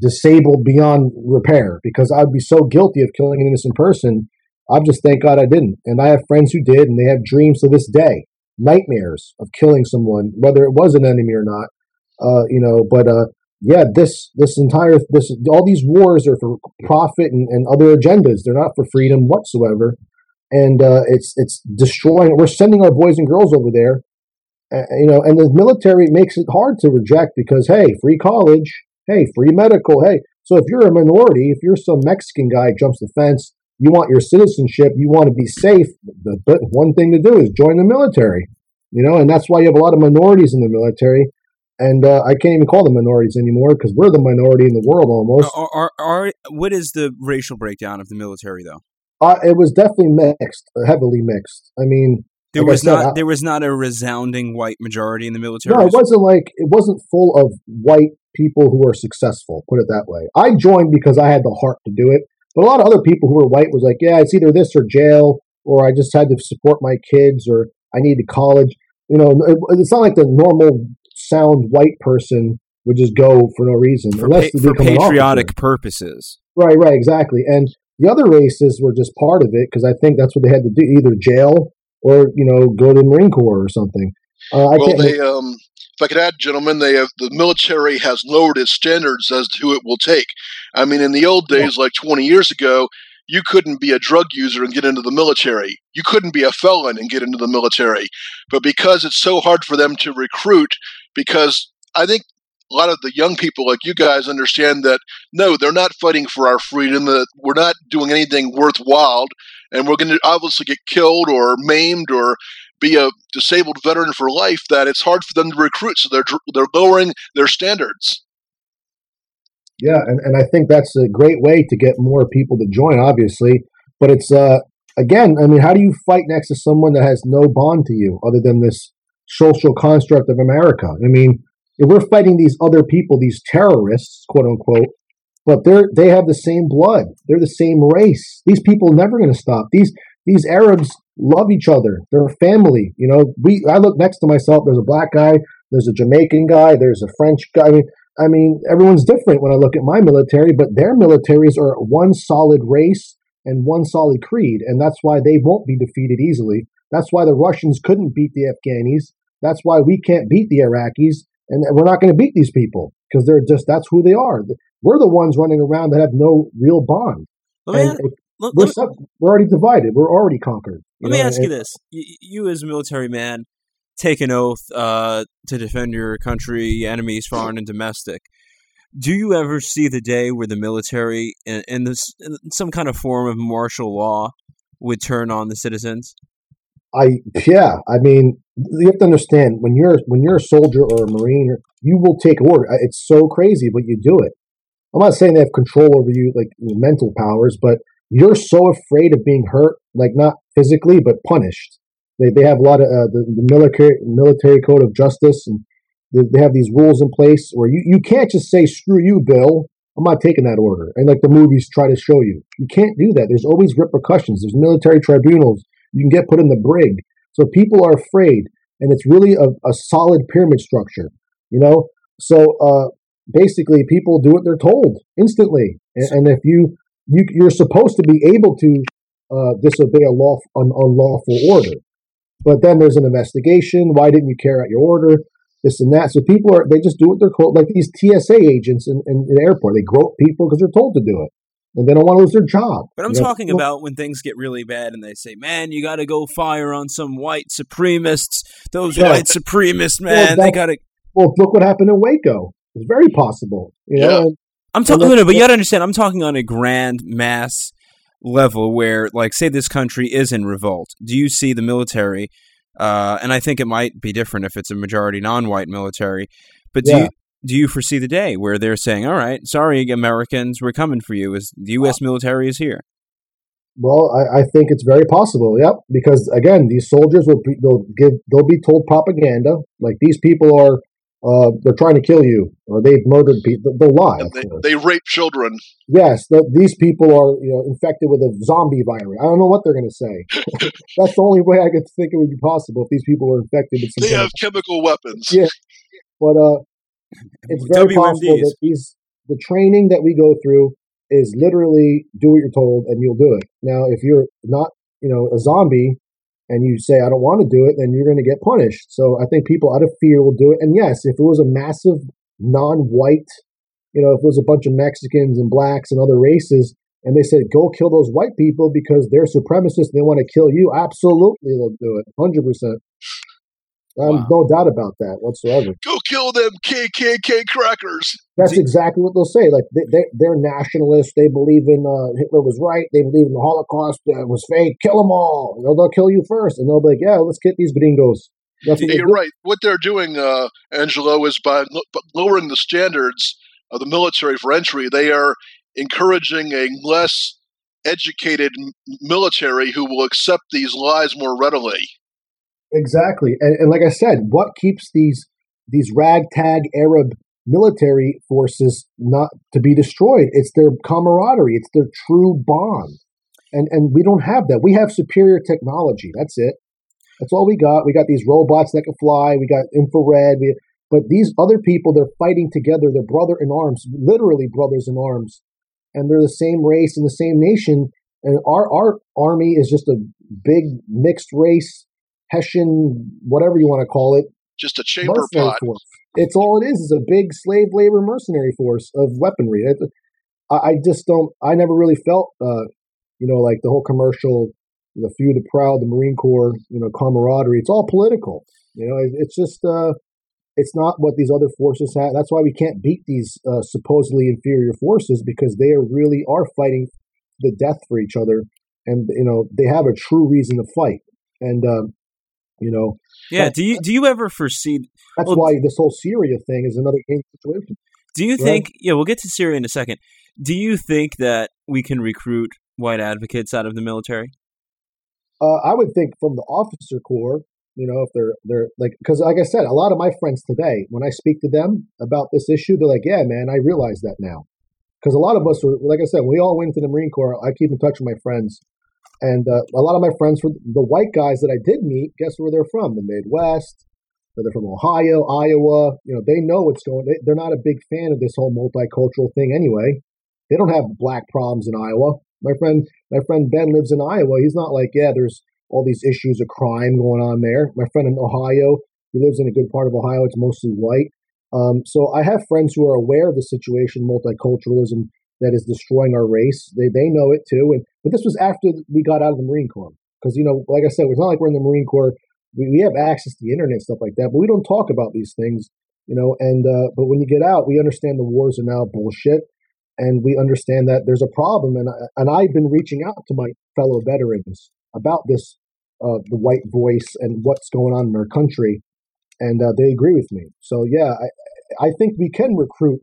disabled beyond repair because I'd be so guilty of killing an innocent person I'm just thank God I didn't. And I have friends who did, and they have dreams to this day, nightmares of killing someone, whether it was an enemy or not. Uh, you know, but uh, yeah, this this entire this all these wars are for profit and, and other agendas. They're not for freedom whatsoever, and uh, it's it's destroying. We're sending our boys and girls over there, you know, and the military makes it hard to reject because hey, free college, hey, free medical, hey. So if you're a minority, if you're some Mexican guy jumps the fence you want your citizenship, you want to be safe. The, the one thing to do is join the military, you know, and that's why you have a lot of minorities in the military. And uh, I can't even call them minorities anymore because we're the minority in the world almost. Are, are, are, what is the racial breakdown of the military, though? Uh, it was definitely mixed, heavily mixed. I mean, there like was said, not I, there was not a resounding white majority in the military. No, it wasn't like it wasn't full of white people who were successful. Put it that way. I joined because I had the heart to do it. But a lot of other people who were white was like, yeah, it's either this or jail, or I just had to support my kids, or I need to college. You know, it's not like the normal sound white person would just go for no reason, for, unless pa- for patriotic purposes. Right, right, exactly. And the other races were just part of it because I think that's what they had to do: either jail or you know go to the Marine Corps or something. Uh, well, they, um, if I could add, gentlemen, they have the military has lowered its standards as to who it will take. I mean, in the old days, like 20 years ago, you couldn't be a drug user and get into the military. You couldn't be a felon and get into the military. But because it's so hard for them to recruit, because I think a lot of the young people like you guys understand that no, they're not fighting for our freedom, that we're not doing anything worthwhile, and we're going to obviously get killed or maimed or be a disabled veteran for life, that it's hard for them to recruit. So they're, they're lowering their standards. Yeah, and, and I think that's a great way to get more people to join, obviously. But it's, uh, again, I mean, how do you fight next to someone that has no bond to you other than this social construct of America? I mean, if we're fighting these other people, these terrorists, quote unquote, but they're they have the same blood. They're the same race. These people are never going to stop. These these Arabs love each other. They're a family. You know, we I look next to myself. There's a black guy. There's a Jamaican guy. There's a French guy. I mean, I mean, everyone's different when I look at my military, but their militaries are one solid race and one solid creed, and that's why they won't be defeated easily. That's why the Russians couldn't beat the Afghanis. That's why we can't beat the Iraqis, and we're not going to beat these people because they're just that's who they are. We're the ones running around that have no real bond. we're, we're already divided. We're already conquered. Let know? me ask you this: you, you, as a military man, take an oath uh, to defend your country, enemies, foreign and domestic. Do you ever see the day where the military, in, in this in some kind of form of martial law, would turn on the citizens? I yeah, I mean, you have to understand when you're when you're a soldier or a marine, you will take order. It's so crazy, but you do it. I'm not saying they have control over you, like mental powers, but you're so afraid of being hurt, like not physically, but punished. They they have a lot of uh, the, the military military code of justice, and they, they have these rules in place where you you can't just say screw you, Bill. I'm not taking that order. And like the movies try to show you, you can't do that. There's always repercussions. There's military tribunals you can get put in the brig. So people are afraid, and it's really a, a solid pyramid structure, you know. So uh, basically, people do what they're told instantly, and, and if you, you you're supposed to be able to uh, disobey a law an unlawful order, but then there's an investigation. Why didn't you carry out your order? This and that. So people are they just do what they're told, like these TSA agents in, in, in the airport. They grope people because they're told to do it and they don't want to lose their job. But I'm talking know? about when things get really bad and they say, "Man, you got to go fire on some white supremacists. Those yeah. white supremacists, man, well, they got to." Well, look what happened in Waco. It's very possible. You know? I'm talking, no, but you got to understand. I'm talking on a grand mass level where, like, say this country is in revolt. Do you see the military? Uh, and I think it might be different if it's a majority non-white military. But do yeah. you do you foresee the day where they're saying, "All right, sorry, Americans, we're coming for you"? As the U.S. military is here. Well, I, I, think it's very possible. Yep, because again, these soldiers will be, they'll give they'll be told propaganda like these people are uh, they're trying to kill you or they've murdered people. They'll lie. They, they, rape children. Yes, the, these people are you know infected with a zombie virus. I don't know what they're going to say. That's the only way I could think it would be possible if these people were infected with. Some they have chemical weapons. Yeah, but uh, it's very WMDs. possible that these the training that we go through is literally do what you're told and you'll do it. Now, if you're not, you know, a zombie and you say I don't want to do it, then you're going to get punished. So I think people out of fear will do it. And yes, if it was a massive non-white, you know, if it was a bunch of Mexicans and blacks and other races, and they said go kill those white people because they're supremacists and they want to kill you, absolutely they'll do it, hundred percent. Um, wow. No doubt about that whatsoever. Go kill them KKK crackers. That's exactly what they'll say. Like they, they, are nationalists. They believe in uh, Hitler was right. They believe in the Holocaust uh, was fake. Kill them all. They'll, they'll, kill you first, and they'll be like, "Yeah, let's get these gringos." That's yeah, you're do. right. What they're doing, uh, Angelo, is by lowering the standards of the military for entry. They are encouraging a less educated military who will accept these lies more readily. Exactly, and, and like I said, what keeps these these ragtag Arab military forces not to be destroyed? It's their camaraderie. It's their true bond, and and we don't have that. We have superior technology. That's it. That's all we got. We got these robots that can fly. We got infrared. We, but these other people, they're fighting together. They're brother in arms, literally brothers in arms, and they're the same race and the same nation. And our our army is just a big mixed race Hessian, whatever you want to call it, Just a chamber mercenary force. It's all it is. Is a big slave labor mercenary force of weaponry. It, I, I just don't. I never really felt, uh, you know, like the whole commercial, the few, the proud, the Marine Corps, you know, camaraderie. It's all political. You know, it, it's just. Uh, it's not what these other forces have. That's why we can't beat these uh, supposedly inferior forces because they are really are fighting the death for each other, and you know they have a true reason to fight. And um, you know Yeah. Do you do you ever foresee? that's Well, why this whole Syria thing is another game situation. Do you Right. think? Yeah, we'll get to Syria in a second. Do you think that we can recruit white advocates out of the military? Uh, I would think from the officer corps, you know, if they're they're like, because like I said, a lot of my friends today, when I speak to them about this issue, they're like, "Yeah, man, I realize that now." Because a lot of us were, like I said, we all went to the Marine Corps. I keep in touch with my friends, and uh, a lot of my friends were the white guys that I did meet. Guess where they're from? The Midwest. They're from Ohio, Iowa. You know, they know what's going. They, they're not a big fan of this whole multicultural thing anyway. They don't have black problems in Iowa. My friend, my friend Ben lives in Iowa. He's not like, yeah, there's all these issues of crime going on there. My friend in Ohio, he lives in a good part of Ohio. It's mostly white. Um, so I have friends who are aware of the situation, multiculturalism that is destroying our race. They they know it too. And but this was after we got out of the Marine Corps because you know, like I said, it's not like we're in the Marine Corps. We, we have access to the internet and stuff like that, but we don't talk about these things, you know. And uh, but when you get out, we understand the wars are now bullshit and we understand that there's a problem. And I, and I've been reaching out to my fellow veterans about this, uh, the white voice and what's going on in our country, and uh, they agree with me. So yeah, I I think we can recruit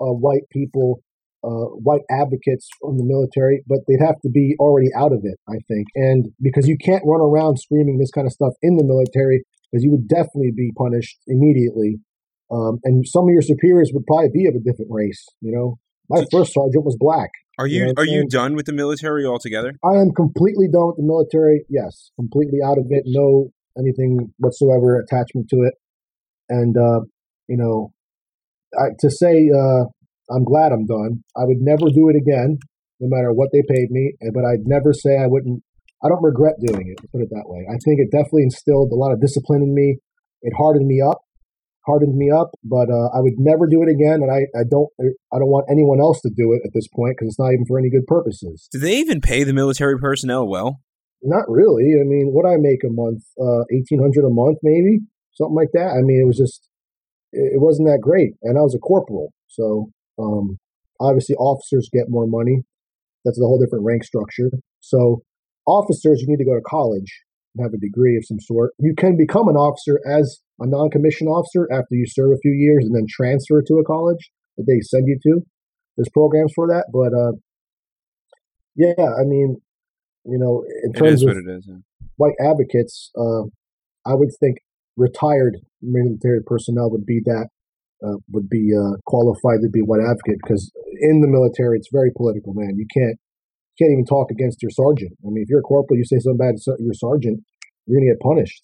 uh, white people, uh, white advocates from the military, but they'd have to be already out of it. I think, and because you can't run around screaming this kind of stuff in the military, because you would definitely be punished immediately. Um, and some of your superiors would probably be of a different race, you know, my first sergeant was black. Are You you know are I'm you done with the military altogether? I am completely done with the military. Yes, completely out of it. No anything whatsoever attachment to it. And uh, you know, I, to say uh, I'm glad I'm done. I would never do it again, no matter what they paid me. eh, But I'd never say I wouldn't. I don't regret doing it. Put it that way. I think it definitely instilled a lot of discipline in me. It hardened me up, hardened me up. But uh, I would never do it again, and I, I don't I don't want anyone else to do it at this point because it's not even for any good purposes. Do they even pay the military personnel well? Not really. I mean, what I make a month, uh, eighteen hundred a month, maybe something like that. I mean, it was just, it it wasn't that great, and I was a corporal, so um, obviously officers get more money. That's a whole different rank structure. So officers, you need to go to college and have a degree of some sort. You can become an officer as a non-commissioned officer after you serve a few years and then transfer to a college that they send you to. There's programs for that, but uh, yeah, I mean, you know, in terms of what it is. yeah. white advocates, uh, I would think retired military personnel would be that uh, would be uh, qualified to be one advocate because in the military it's very political, man. You can't you can't even talk against your sergeant. I mean, if you're a corporal, you say something bad to your sergeant, you're gonna get punished.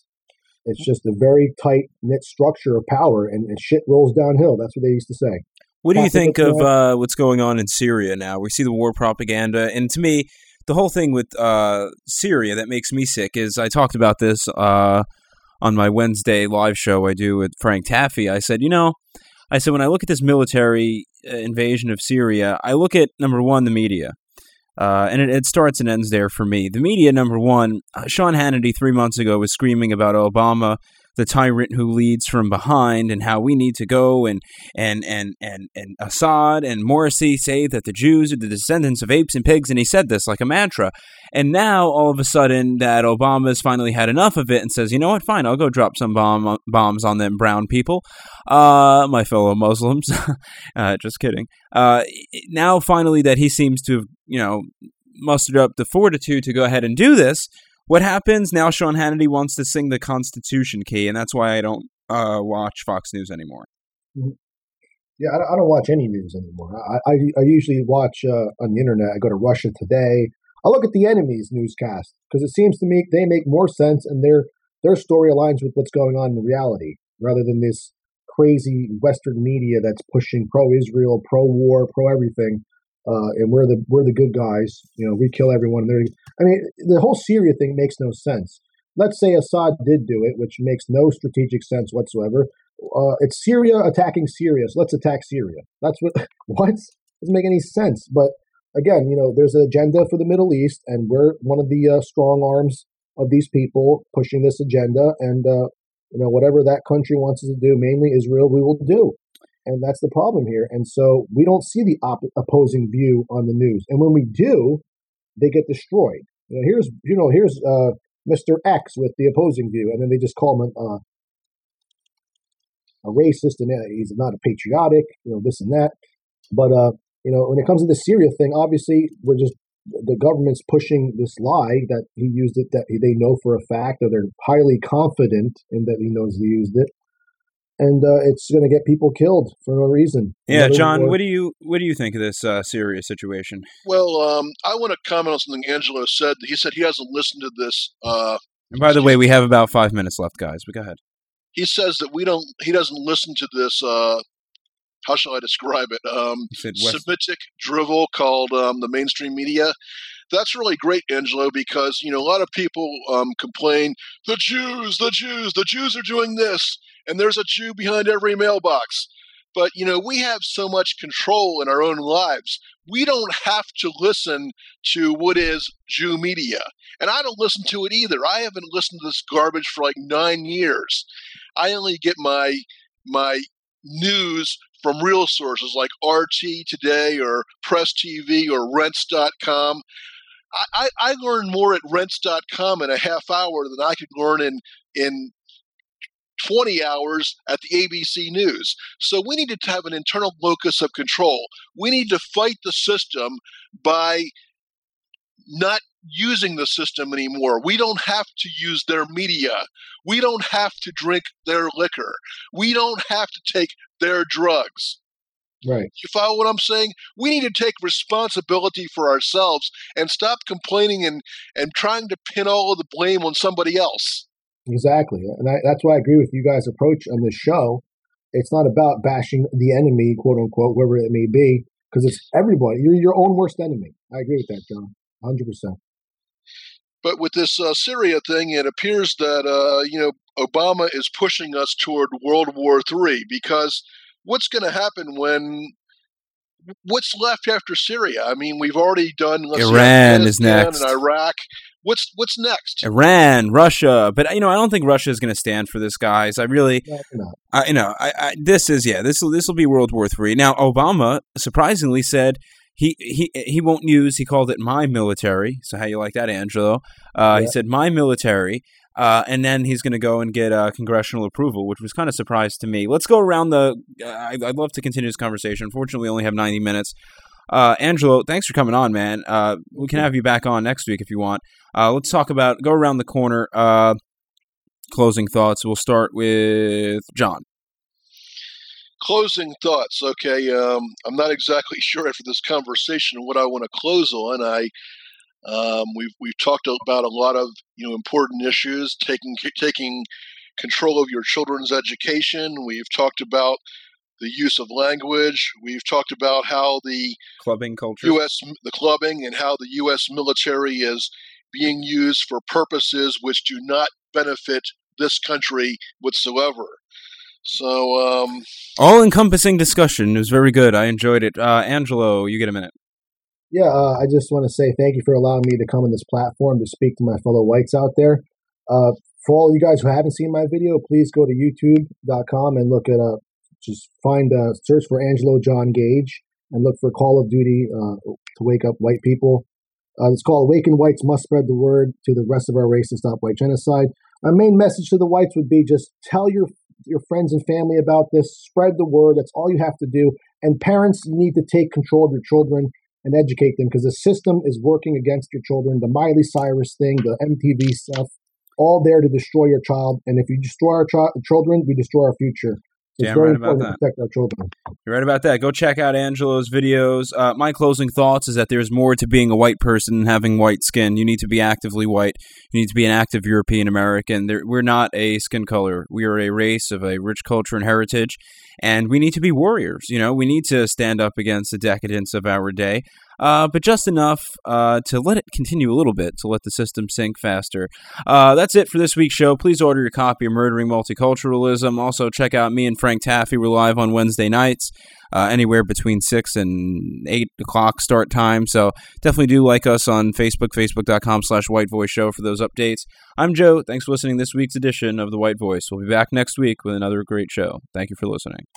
It's just a very tight knit structure of power, and, and shit rolls downhill. That's what they used to say. What do you Catholic think of uh, what's going on in Syria now? We see the war propaganda, and to me, the whole thing with uh, Syria that makes me sick is I talked about this uh, on my Wednesday live show I do with Frank Taffy. I said, you know, I said when I look at this military uh, invasion of Syria, I look at number one the media. Uh, and it, it starts and ends there for me. The media, number one, uh, Sean Hannity three months ago was screaming about Obama, the tyrant who leads from behind, and how we need to go and and and and and Assad and Morsi say that the Jews are the descendants of apes and pigs, and he said this like a mantra. And now all of a sudden that Obama's finally had enough of it and says, you know what, fine, I'll go drop some bomb bombs on them brown people, uh, my fellow Muslims. uh, just kidding. Uh, now finally that he seems to have, you know, mustered up the fortitude to go ahead and do this. What happens now? Sean Hannity wants to sing the Constitution key, and that's why I don't uh, watch Fox News anymore. Yeah, I don't, watch any news anymore. I, I, I usually watch uh, on the internet. I go to Russia Today. I look at the enemy's newscast because it seems to me they make more sense and their their story aligns with what's going on in reality rather than this crazy Western media that's pushing pro-Israel, pro-war, pro-everything. Uh, and we're the we're the good guys. You know, we kill everyone. There, I mean, the whole Syria thing makes no sense. Let's say Assad did do it, which makes no strategic sense whatsoever. Uh, it's Syria attacking Syria, so let's attack Syria. That's what what doesn't make any sense. But again, you know, there's an agenda for the Middle East, and we're one of the uh, strong arms of these people pushing this agenda. And uh, you know, whatever that country wants us to do, mainly Israel, we will do and that's the problem here. And so we don't see the op- opposing view on the news, and when we do, they get destroyed. You know, here's you know here's uh, Mr. X with the opposing view, and then they just call him uh, a racist and uh, he's not a patriotic, you know, this and that. But uh, you know, when it comes to the Syria thing, obviously we're just the government's pushing this lie that he used it that they know for a fact or they're highly confident in that he knows he used it and uh, it's going to get people killed for no reason. Yeah, Another John, war. what do you what do you think of this uh, Syria situation? Well, um, I want to comment on something Angelo said. He said he hasn't listened to this. Uh, and by the way, we have about five minutes left, guys. But go ahead. He says that we don't. He doesn't listen to this. Uh, how shall I describe it? Um, Semitic drivel called um, the mainstream media. That's really great, Angelo, because you know a lot of people um, complain the Jews, the Jews, the Jews are doing this and there's a Jew behind every mailbox. But, you know, we have so much control in our own lives. We don't have to listen to what is Jew media. And I don't listen to it either. I haven't listened to this garbage for like nine years. I only get my my news from real sources like RT Today or Press TV or Rense.com. I, I, I learn more at Rense.com in a half hour than I could learn in in 20 hours at the ABC News. So we need to have an internal locus of control. We need to fight the system by not using the system anymore. We don't have to use their media. We don't have to drink their liquor. We don't have to take their drugs. Right. You follow what I'm saying? We need to take responsibility for ourselves and stop complaining and, and trying to pin all of the blame on somebody else. Exactly, and I, that's why I agree with you guys' approach on this show. It's not about bashing the enemy, quote unquote, whoever it may be, because it's everybody. You're your own worst enemy. I agree with that, John, hundred percent. But with this uh, Syria thing, it appears that uh, you know Obama is pushing us toward World War III because what's going to happen when what's left after Syria? I mean, we've already done Iran is next, and Iraq. What's what's next? Iran, Russia, but you know, I don't think Russia is going to stand for this, guys. I really, no, I, you know, I, I, this is yeah, this will this will be World War Three. Now, Obama surprisingly said he he he won't use. He called it my military. So how you like that, Angelo? Uh, yeah. He said my military. Uh, and then he's going to go and get uh, congressional approval, which was kind of surprise to me. Let's go around the. Uh, I, would love to continue this conversation. Unfortunately, we only have 90 minutes. Uh, Angelo, thanks for coming on, man. Uh, we can have you back on next week if you want. Uh, let's talk about go around the corner. Closing thoughts. We'll start with John. Closing thoughts. Okay, um, I'm not exactly sure after this conversation what I want to close on. I um, we've we've talked about a lot of you know important issues, taking taking control of your children's education. We've talked about the use of language. We've talked about how the clubbing culture, U.S. the clubbing, and how the U.S. military is being used for purposes which do not benefit this country whatsoever. So, um, all-encompassing discussion. It was very good. I enjoyed it. Uh, Angelo, you get a minute. Yeah, uh, I just want to say thank you for allowing me to come on this platform to speak to my fellow whites out there. Uh, for all you guys who haven't seen my video, please go to youtube.com and look at a just find a search for Angelo John Gage and look for Call of Duty uh, to wake up white people. Uh, it's called Awaken Whites Must Spread the Word to the rest of our race to stop white genocide. Our main message to the whites would be just tell your your friends and family about this, spread the word. That's all you have to do. And parents, you need to take control of your children and educate them because the system is working against your children. The Miley Cyrus thing, the MTV stuff, all there to destroy your child. And if you destroy our ch- children, we destroy our future. It's Damn right about that. protect our children. You're right about that. Go check out Angelo's videos. Uh, my closing thoughts is that there's more to being a white person than having white skin. You need to be actively white. You need to be an active European American. There, we're not a skin color. We are a race of a rich culture and heritage. and we need to be warriors. You know, we need to stand up against the decadence of our day, uh, but just enough uh, to let it continue a little bit, to let the system sink faster. Uh, that's it for this week's show. Please order your copy of Murdering Multiculturalism. Also, check out me and Frank Taffy. We're live on Wednesday nights. Uh, anywhere between 6 and 8 o'clock start time. So definitely do like us on Facebook, facebook.com slash White Voice Show for those updates. I'm Joe. Thanks for listening this week's edition of The White Voice. We'll be back next week with another great show. Thank you for listening.